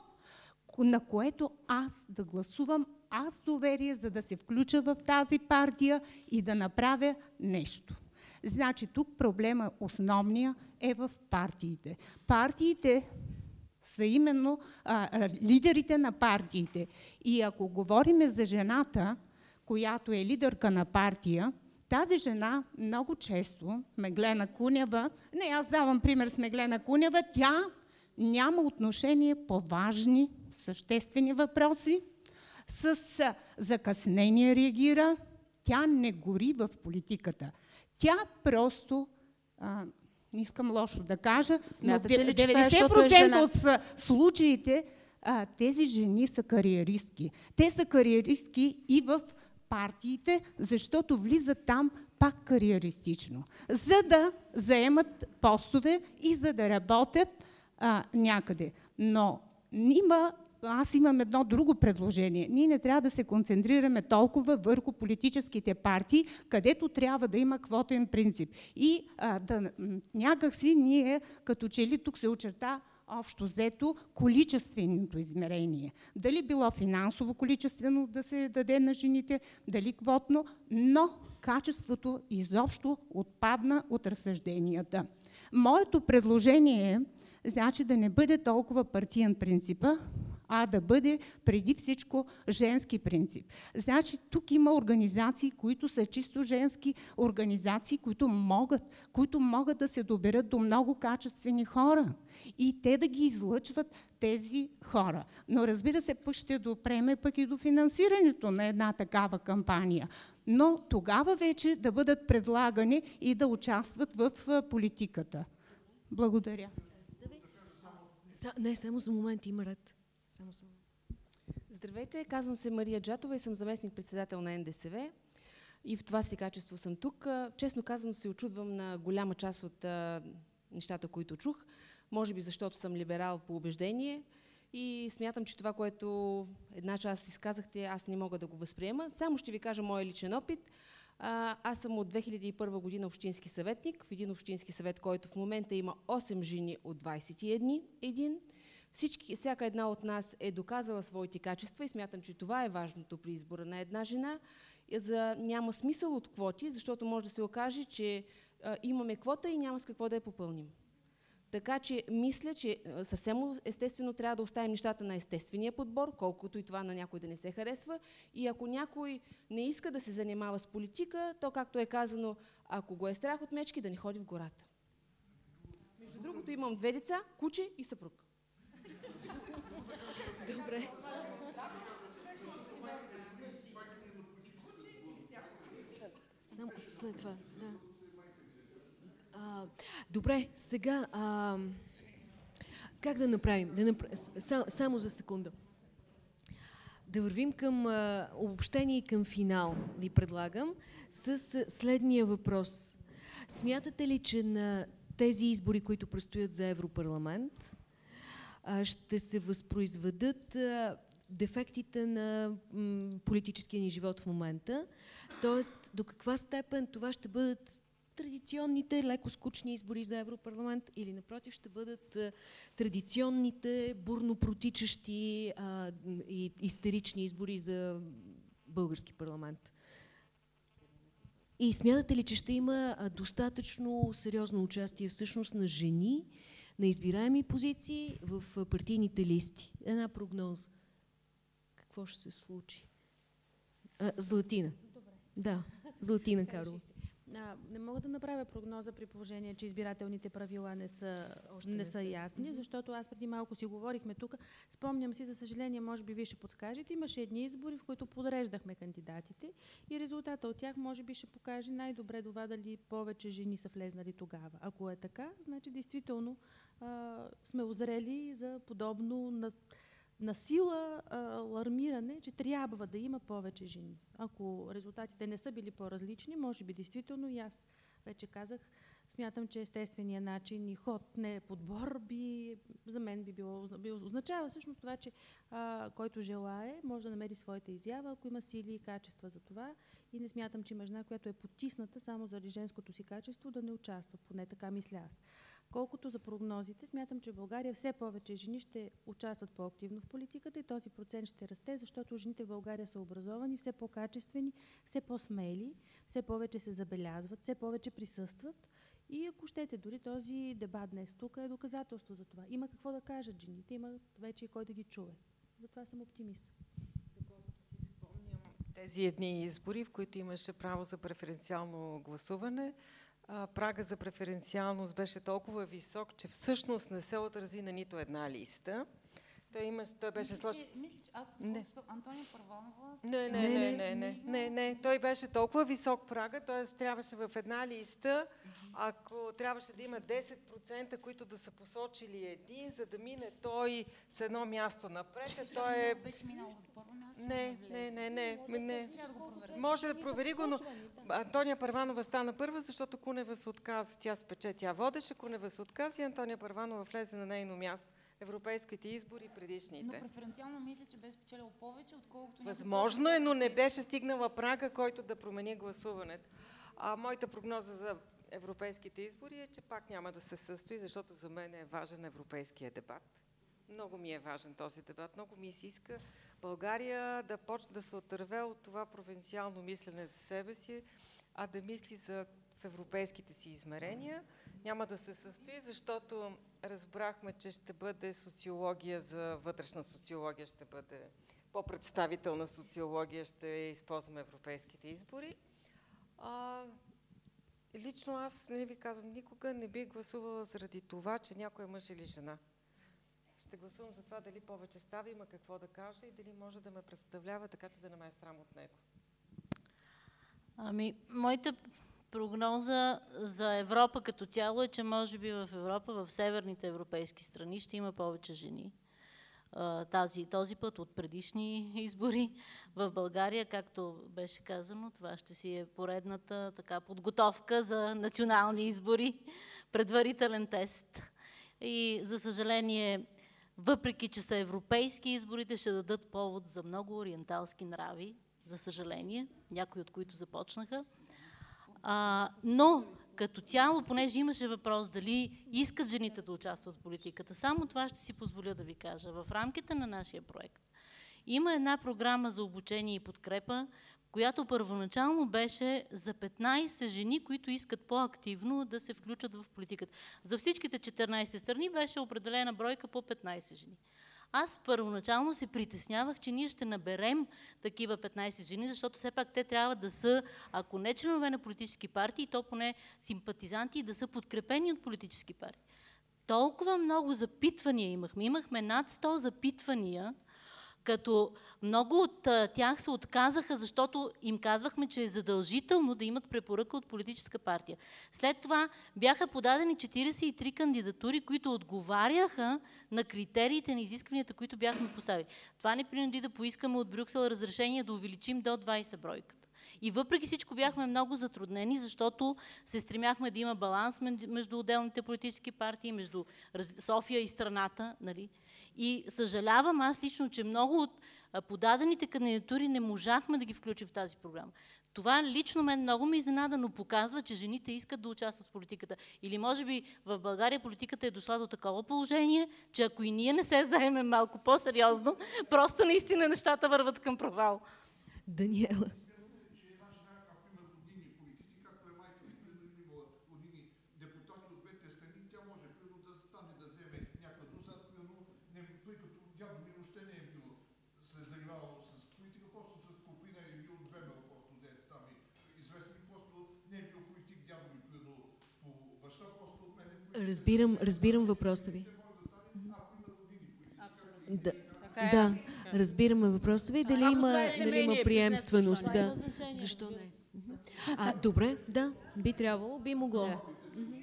на което аз да гласувам аз доверие, за да се включа в тази партия и да направя нещо. Значи тук проблема основния е в партиите. Партиите са именно а, лидерите на партиите. И ако говорим за жената, която е лидерка на партия, тази жена много често, Меглена Кунева, не, аз давам пример с Меглена Кунева, тя няма отношение по важни, съществени въпроси, с закъснение реагира, тя не гори в политиката. Тя просто а, не искам лошо да кажа, Смятате но ли, 90% е, от случаите а, тези жени са кариеристки. Те са кариеристки и в партиите, защото влизат там пак кариеристично, за да заемат постове и за да работят а, някъде. Но има аз имам едно друго предложение. Ние не трябва да се концентрираме толкова върху политическите партии, където трябва да има квотен принцип. И а, да, някакси ние, като че ли тук се очерта общо взето количественото измерение. Дали било финансово количествено да се даде на жените, дали квотно, но качеството изобщо отпадна от разсъжденията. Моето предложение е значи да не бъде толкова партиен принципа, а да бъде преди всичко женски принцип. Значи тук има организации, които са чисто женски организации, които могат, които могат да се доберат до много качествени хора и те да ги излъчват тези хора. Но разбира се, пък ще допреме пък и до финансирането на една такава кампания. Но тогава вече да бъдат предлагани и да участват в политиката. Благодаря. Не, само за момент има ред. Само момент. Здравейте, казвам се Мария Джатова и съм заместник-председател на НДСВ. И в това си качество съм тук. Честно казано се очудвам на голяма част от а, нещата, които чух. Може би защото съм либерал по убеждение и смятам, че това, което една част изказахте, аз не мога да го възприема. Само ще ви кажа моя личен опит. А, аз съм от 2001 година общински съветник в един общински съвет, който в момента има 8 жени от 21 един. Всички, всяка една от нас е доказала своите качества и смятам, че това е важното при избора на една жена. За, няма смисъл от квоти, защото може да се окаже, че а, имаме квота и няма с какво да я попълним. Така че мисля, че съвсем естествено трябва да оставим нещата на естествения подбор, колкото и това на някой да не се харесва. И ако някой не иска да се занимава с политика, то както е казано, ако го е страх от мечки, да не ходи в гората. Между другото имам две деца, куче и съпруг. Добре. Само след това, да. А, добре, сега а, как да направим? Да напр... Сам, само за секунда. Да вървим към а, обобщение и към финал, ви предлагам, с следния въпрос. Смятате ли, че на тези избори, които предстоят за Европарламент, ще се възпроизведат дефектите на политическия ни живот в момента? Тоест, до каква степен това ще бъдат традиционните леко скучни избори за Европарламент или напротив ще бъдат традиционните бурно протичащи а, и истерични избори за български парламент? И смятате ли, че ще има достатъчно сериозно участие всъщност на жени на избираеми позиции в партийните листи? Една прогноза. Какво ще се случи? А, Златина. Добре. Да, Златина Карова. А, не мога да направя прогноза при положение, че избирателните правила не са, Още не, не са, ясни, защото аз преди малко си говорихме тук. Спомням си, за съжаление, може би вие ще подскажете, имаше едни избори, в които подреждахме кандидатите и резултата от тях може би ще покаже най-добре това дали повече жени са влезнали тогава. Ако е така, значи действително а, сме озрели за подобно на на сила алармиране, че трябва да има повече жени. Ако резултатите не са били по-различни, може би действително и аз вече казах, смятам, че естественият начин и ход, не подбор, би, за мен би било, би означава всъщност това, че а, който желае, може да намери своята изява, ако има сили и качества за това. И не смятам, че има жена, която е потисната само заради женското си качество, да не участва. Поне така мисля аз. Колкото за прогнозите, смятам, че в България все повече жени ще участват по-активно в политиката и този процент ще расте, защото жените в България са образовани, все по-качествени, все по-смели, все повече се забелязват, все повече присъстват. И ако щете, дори този дебат днес тук е доказателство за това. Има какво да кажат жените, има вече и кой да ги чуе. Затова съм оптимист. Доколкото си спомням тези едни избори, в които имаше право за преференциално гласуване, прага за преференциалност беше толкова висок, че всъщност не се отрази на нито една листа. Той, има, той беше че, мисля, че аз Не. Антония Първанова... Не, не, не, не, не, не, не. Той беше толкова висок прага, т.е. трябваше в една листа, ако трябваше да има 10%, които да са посочили един, за да мине той с едно място напред, а той е... Беше минало Не, не, не, не, не. Трябва да. Може да провери го, но Антония Първанова стана първа, защото Кунева се отказа. Тя спече, тя водеше, Кунева се отказа и Антония Първанова влезе на нейно място. Европейските избори Но предишните. преференциално мисля, че бе спечелил повече, отколкото... Възможно е, но не беше стигнала прага, който да промени гласуването. А моята прогноза за европейските избори е, че пак няма да се състои, защото за мен е важен европейския дебат. Много ми е важен този дебат. Много ми се иска България да почне да се отърве от това провинциално мислене за себе си, а да мисли за в европейските си измерения. Няма да се състои, защото разбрахме, че ще бъде социология за вътрешна социология, ще бъде по-представителна социология, ще използваме европейските избори. А, лично аз, не ви казвам, никога не бих гласувала заради това, че някой е мъж или жена. Ще гласувам за това дали повече става, има какво да каже и дали може да ме представлява, така че да не ме е срам от него. Ами, моята прогноза за Европа като цяло е, че може би в Европа, в северните европейски страни ще има повече жени. Тази, този път от предишни избори в България, както беше казано, това ще си е поредната така подготовка за национални избори, предварителен тест. И за съжаление, въпреки че са европейски, изборите ще дадат повод за много ориенталски нрави, за съжаление, някои от които започнаха. А, но като цяло, понеже имаше въпрос дали искат жените да участват в политиката, само това ще си позволя да ви кажа. В рамките на нашия проект има една програма за обучение и подкрепа, която първоначално беше за 15 жени, които искат по-активно да се включат в политиката. За всичките 14 страни беше определена бройка по 15 жени. Аз първоначално се притеснявах, че ние ще наберем такива 15 жени, защото все пак те трябва да са, ако не членове на политически партии, то поне симпатизанти и да са подкрепени от политически партии. Толкова много запитвания имахме. Имахме над 100 запитвания, като много от тях се отказаха, защото им казвахме, че е задължително да имат препоръка от политическа партия. След това бяха подадени 43 кандидатури, които отговаряха на критериите на изискванията, които бяхме поставили. Това ни принуди да поискаме от Брюксел разрешение да увеличим до 20 бройката. И въпреки всичко бяхме много затруднени, защото се стремяхме да има баланс между отделните политически партии, между София и страната. Нали? И съжалявам аз лично, че много от подадените кандидатури не можахме да ги включим в тази програма. Това лично мен много ме изненада, но показва, че жените искат да участват в политиката. Или може би в България политиката е дошла до такова положение, че ако и ние не се заемем малко по-сериозно, просто наистина нещата върват към провал. Даниела. депутати от двете страни, тя може примерно да стане да вземе някой дозад, примерно, не, тъй като дядо ми въобще не е бил се е занимавал с политика, просто с купина е бил двемел просто дец там и известен, просто не е бил политик, дядо ми примерно по баща, просто от мен е Разбирам, разбирам въпроса ви. Да, Така е. да, разбираме въпроса ви. Дали има, е дали има приемственост? Да. Защо не? Мгм. А, добре, да, би трябвало, би могло. Мгм.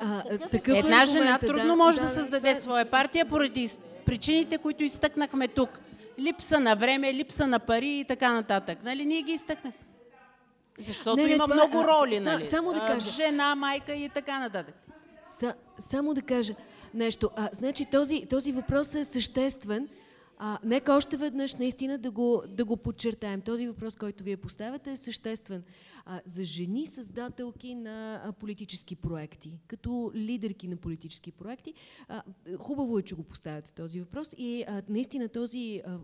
А, такъв е Една жена аргумента, трудно да. може да, Да, създаде своя партия поради причините, които изтъкнахме тук. Липса на време, липса на пари и така нататък. Нали, ние ги изтъкнахме. Защото Не, не, има това- много а, роли, са- нали? само да А, кажа. Жена, майка и така нататък. Са, само да кажа нещо. А, значи този, този въпрос е съществен. А, нека още веднъж наистина да го, да го подчертаем. Този въпрос, който вие поставяте, е съществен. А, за жени създателки на политически проекти, като лидерки на политически проекти, а, хубаво е, че го поставяте този въпрос и а, наистина този, а,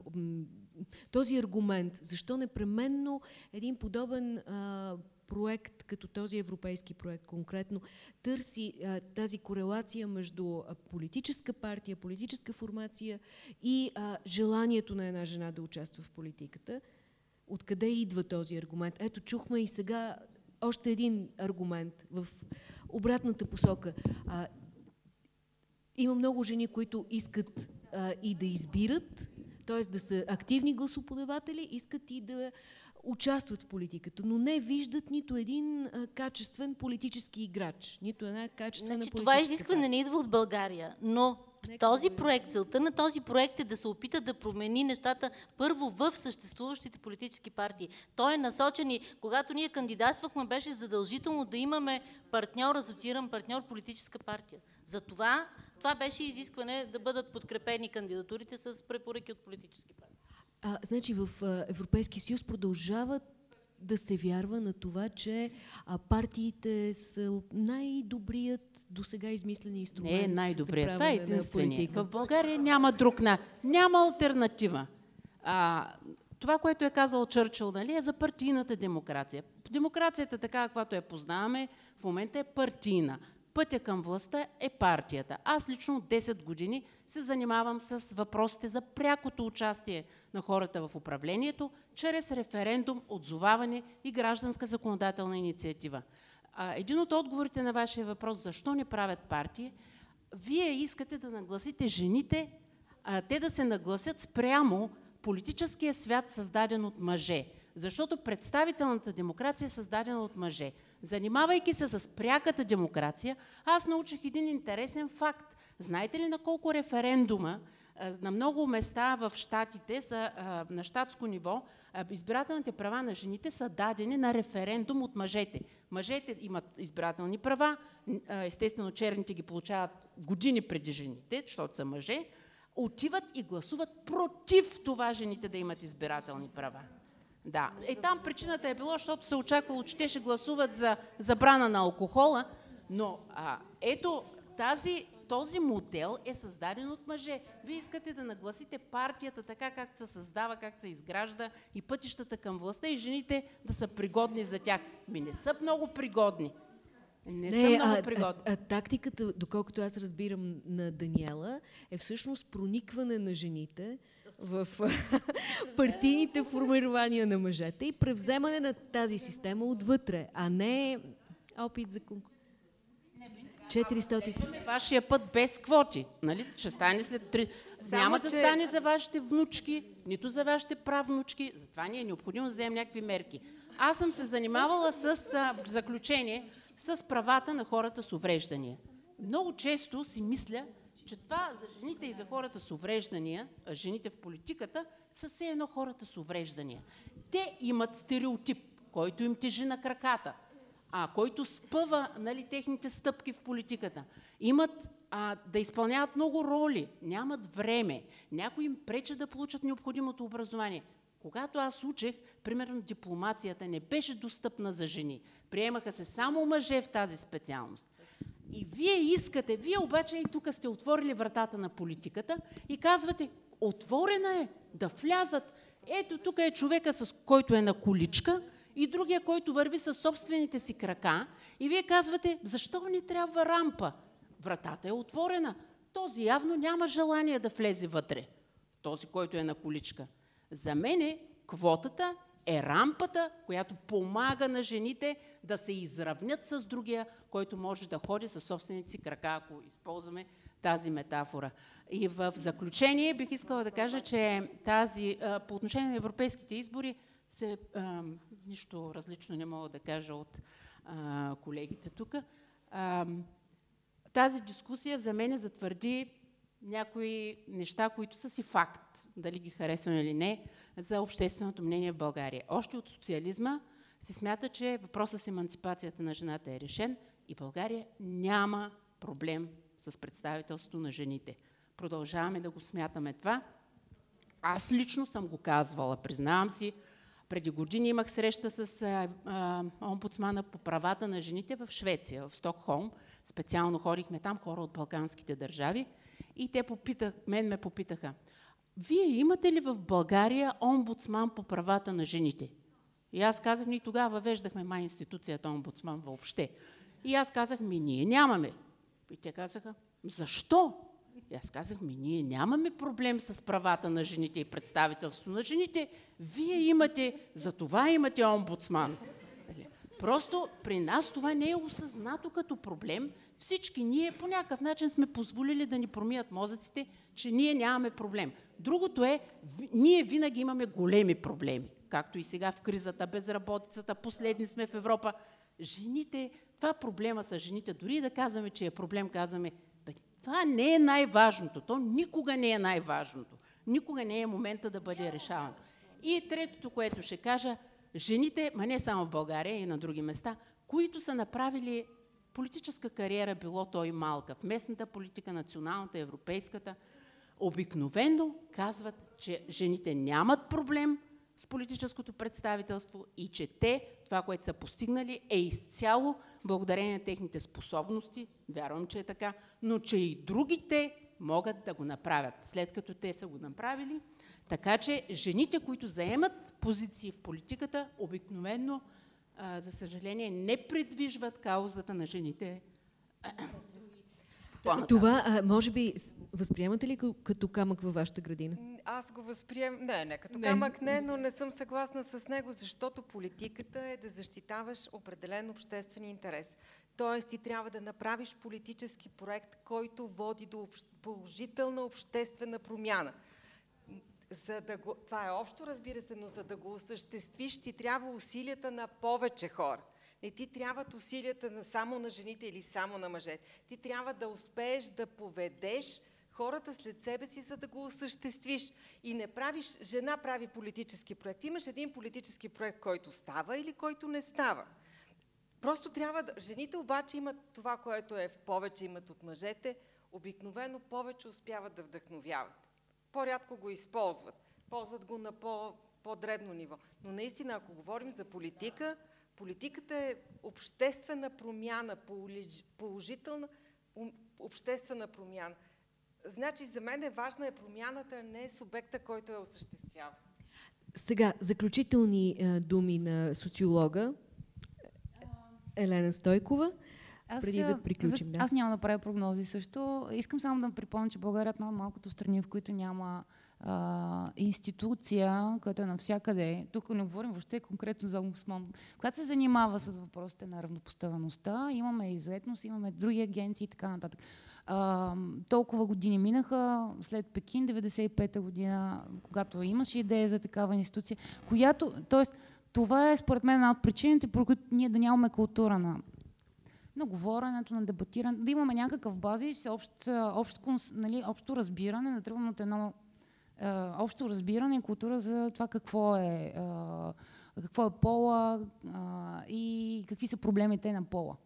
този аргумент, защо непременно един подобен а, проект, като този европейски проект конкретно, търси а, тази корелация между политическа партия, политическа формация и а, желанието на една жена да участва в политиката. Откъде идва този аргумент? Ето, чухме и сега още един аргумент в обратната посока. А, има много жени, които искат а, и да избират, т.е. да са активни гласоподаватели, искат и да участват в политиката, но не виждат нито един а, качествен политически играч, нито една качествена Значи, политическа това изискване не идва от България, но този проект, целта на този проект е да се опита да промени нещата първо в съществуващите политически партии. Той е насочен и когато ние кандидатствахме, беше задължително да имаме партньор, асоцииран партньор, политическа партия. Затова това беше изискване да бъдат подкрепени кандидатурите с препоръки от политически партии. А, значи в Европейския съюз продължават да се вярва на това, че а, партиите са най-добрият до сега измислен инструмент. Не е най-добрият. Това е единствения. В България няма друг на. Няма альтернатива. А, това, което е казал Чърчил, нали, е за партийната демокрация. Демокрацията, така каквато я познаваме, в момента е партийна. Пътя към властта е партията. Аз лично от 10 години се занимавам с въпросите за прякото участие на хората в управлението, чрез референдум, отзоваване и гражданска законодателна инициатива. Един от отговорите на вашия въпрос, защо не правят партии, вие искате да нагласите жените, те да се нагласят спрямо политическия свят, създаден от мъже. Защото представителната демокрация е създадена от мъже. Занимавайки се с пряката демокрация, аз научих един интересен факт. Знаете ли на колко референдума на много места в щатите са, на щатско ниво избирателните права на жените са дадени на референдум от мъжете. Мъжете имат избирателни права, естествено черните ги получават години преди жените, защото са мъже, отиват и гласуват против това жените да имат избирателни права. Да. Е, там причината е било, защото се очаквало, че те ще гласуват за забрана на алкохола, но а, ето тази, този модел е създаден от мъже. Вие искате да нагласите партията така, както се създава, както се изгражда и пътищата към властта и жените да са пригодни за тях. Ми не са много пригодни. Не, са много а, пригодни. а, а, тактиката, доколкото аз разбирам на Даниела, е всъщност проникване на жените в партийните формирования на мъжете и превземане на тази система отвътре, а не опит за конкурс. 400. Вашия път без квоти, нали? Ще стане след три... Само, Няма да че- стане за вашите внучки, нито за вашите правнучки. Затова ни е необходимо да вземем някакви мерки. Аз съм се занимавала с, а, в заключение, с правата на хората с увреждания. Много често си мисля, че това за жените и за хората с увреждания, жените в политиката, са все едно хората с увреждания. Те имат стереотип, който им тежи на краката а, който спъва нали, техните стъпки в политиката. Имат а, да изпълняват много роли, нямат време, някои им пречат да получат необходимото образование. Когато аз учех, примерно дипломацията не беше достъпна за жени. Приемаха се само мъже в тази специалност. И вие искате, вие обаче и тук сте отворили вратата на политиката и казвате, отворена е да влязат. Ето тук е човека, с който е на количка, и другия, който върви със собствените си крака. И вие казвате, защо ни трябва рампа? Вратата е отворена. Този явно няма желание да влезе вътре. Този, който е на количка. За мене квотата е рампата, която помага на жените да се изравнят с другия, който може да ходи със собствените си крака, ако използваме тази метафора. И в заключение бих искала да кажа, че тази, по отношение на европейските избори, се, а, нищо различно не мога да кажа от а, колегите тук. А, тази дискусия за мен затвърди някои неща, които са си факт, дали ги харесвам или не, за общественото мнение в България. Още от социализма се смята, че въпросът с емансипацията на жената е решен и България няма проблем с представителството на жените. Продължаваме да го смятаме това. Аз лично съм го казвала, признавам си, преди години имах среща с а, а, омбудсмана по правата на жените в Швеция, в Стокхолм. Специално ходихме там хора от балканските държави и те попитах, мен ме попитаха, вие имате ли в България омбудсман по правата на жените? И аз казах, ние тогава въвеждахме май институцията омбудсман въобще. И аз казах, ми ние нямаме. И те казаха, защо? И аз казах, ми ние нямаме проблем с правата на жените и представителство на жените. Вие имате, за това имате омбудсман. Просто при нас това не е осъзнато като проблем. Всички ние по някакъв начин сме позволили да ни промият мозъците, че ние нямаме проблем. Другото е, ние винаги имаме големи проблеми. Както и сега в кризата, безработицата, последни сме в Европа. Жените, това проблема с жените, дори да казваме, че е проблем, казваме, това не е най-важното. То никога не е най-важното. Никога не е момента да бъде решавано. И третото, което ще кажа, жените, ма не само в България и на други места, които са направили политическа кариера, било то и малка, в местната политика, националната, европейската, обикновено казват, че жените нямат проблем с политическото представителство и че те, това, което са постигнали, е изцяло благодарение на техните способности, вярвам, че е така, но че и другите могат да го направят, след като те са го направили. Така че жените, които заемат позиции в политиката, обикновено, за съжаление, не предвижват каузата на жените това, а, може би, възприемате ли като камък във вашата градина? Аз го възприемам, не, не, като не. камък не, но не съм съгласна с него, защото политиката е да защитаваш определен обществен интерес. Тоест ти трябва да направиш политически проект, който води до общ... положителна обществена промяна. За да го... Това е общо, разбира се, но за да го осъществиш, ти трябва усилията на повече хора. Не ти трябват усилията на, само на жените или само на мъжете. Ти трябва да успееш да поведеш хората след себе си, за да го осъществиш. И не правиш, жена прави политически проект. Имаш един политически проект, който става или който не става. Просто трябва да... Жените обаче имат това, което е в повече имат от мъжете, обикновено повече успяват да вдъхновяват. По-рядко го използват. Ползват го на по, по-дребно ниво. Но наистина, ако говорим за политика, Политиката е обществена промяна, положителна обществена промяна. Значи за мен е важна е промяната, а не е субекта, който я осъществява. Сега, заключителни а, думи на социолога Елена Стойкова. Аз, преди да приключим. За, да. Аз няма да правя прогнози също. Искам само да припомня, че България е една от малкото страни, в които няма а, институция, която е навсякъде, тук не говорим въобще конкретно за омбудсман, която се занимава с въпросите на равнопоставеността, имаме и заедност, имаме други агенции и така нататък. А, толкова години минаха, след Пекин, 95-та година, когато имаше идея за такава институция, която, т.е. това е според мен една от причините, по които ние да нямаме култура на на говоренето, на дебатиране, да имаме някакъв базис, общ, общ, нали, общо разбиране, да тръгваме от едно общо разбиране култура за това какво е, какво е пола и какви са проблемите на пола.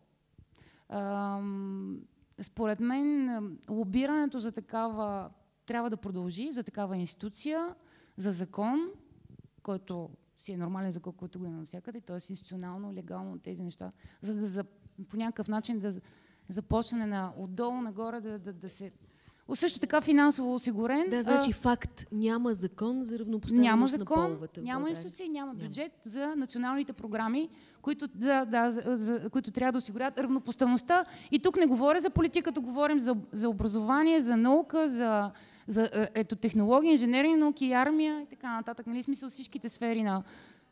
според мен, лобирането за такава трябва да продължи, за такава институция, за закон, който си е нормален закон, който го има навсякъде, т.е. институционално, легално тези неща, за да за, по някакъв начин да започне на отдолу нагоре да, да, да се също така финансово осигурен. Да, значи а, факт. Няма закон за равнопоставеност няма закон, на половата. Няма институции, няма бюджет няма. за националните програми, които, да, да, за, за, които трябва да осигурят равнопоставеността. И тук не говоря за политиката, говорим за, за образование, за наука, за, за е, ето, технология, инженерия, науки, армия и така нататък. Нали смисъл всичките сфери на,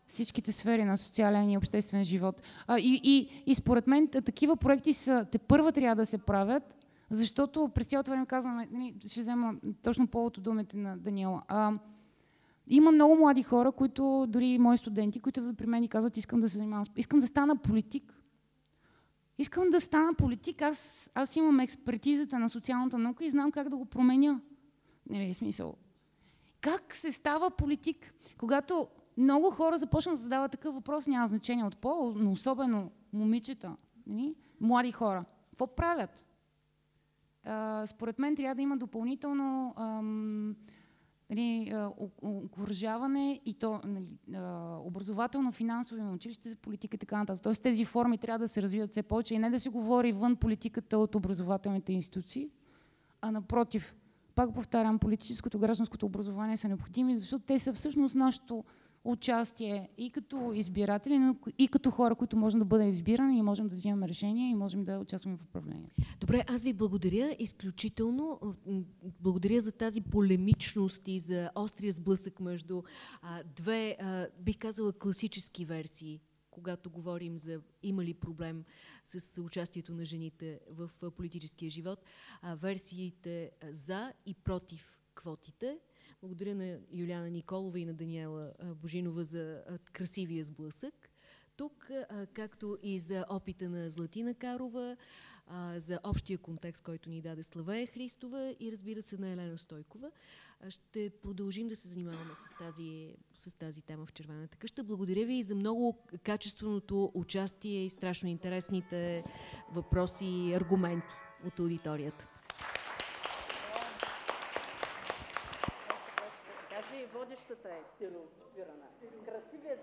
всичките сфери на социален и обществен живот. А, и, и, и според мен такива проекти са, те първа трябва да се правят, защото през цялото време казвам, нали, ще взема точно повод от думите на Даниела. А, има много млади хора, които, дори мои студенти, които при мен казват, искам да се занимавам, искам да стана политик. Искам да стана политик, аз, аз имам експертизата на социалната наука и знам как да го променя. Нали, смисъл. Как се става политик? Когато много хора започнат да задават такъв въпрос, няма значение от пол, но особено момичета, нали? млади хора. Какво правят? Според мен трябва да има допълнително нали, окоръжаване и то нали, образователно, финансово на училище за политика и така нататък. Тоест тези форми трябва да се развиват все повече и не да се говори вън политиката от образователните институции, а напротив, пак повтарям, политическото, гражданското образование са необходими, защото те са всъщност нашето участие и като избиратели, но и като хора, които можем да бъдем избирани и можем да взимаме решения и можем да участваме в управлението. Добре, аз ви благодаря изключително. Благодаря за тази полемичност и за острия сблъсък между а, две, а, бих казала, класически версии когато говорим за има ли проблем с участието на жените в политическия живот, версиите за и против квотите. Благодаря на Юлиана Николова и на Даниела Божинова за красивия сблъсък. Тук, както и за опита на Златина Карова, за общия контекст, който ни даде Славея Христова и разбира се на Елена Стойкова. Ще продължим да се занимаваме с тази, с тази тема в Червената къща. Благодаря ви и за много качественото участие и страшно интересните въпроси и аргументи от аудиторията. Даже и водещата е стереотипирана. Красивият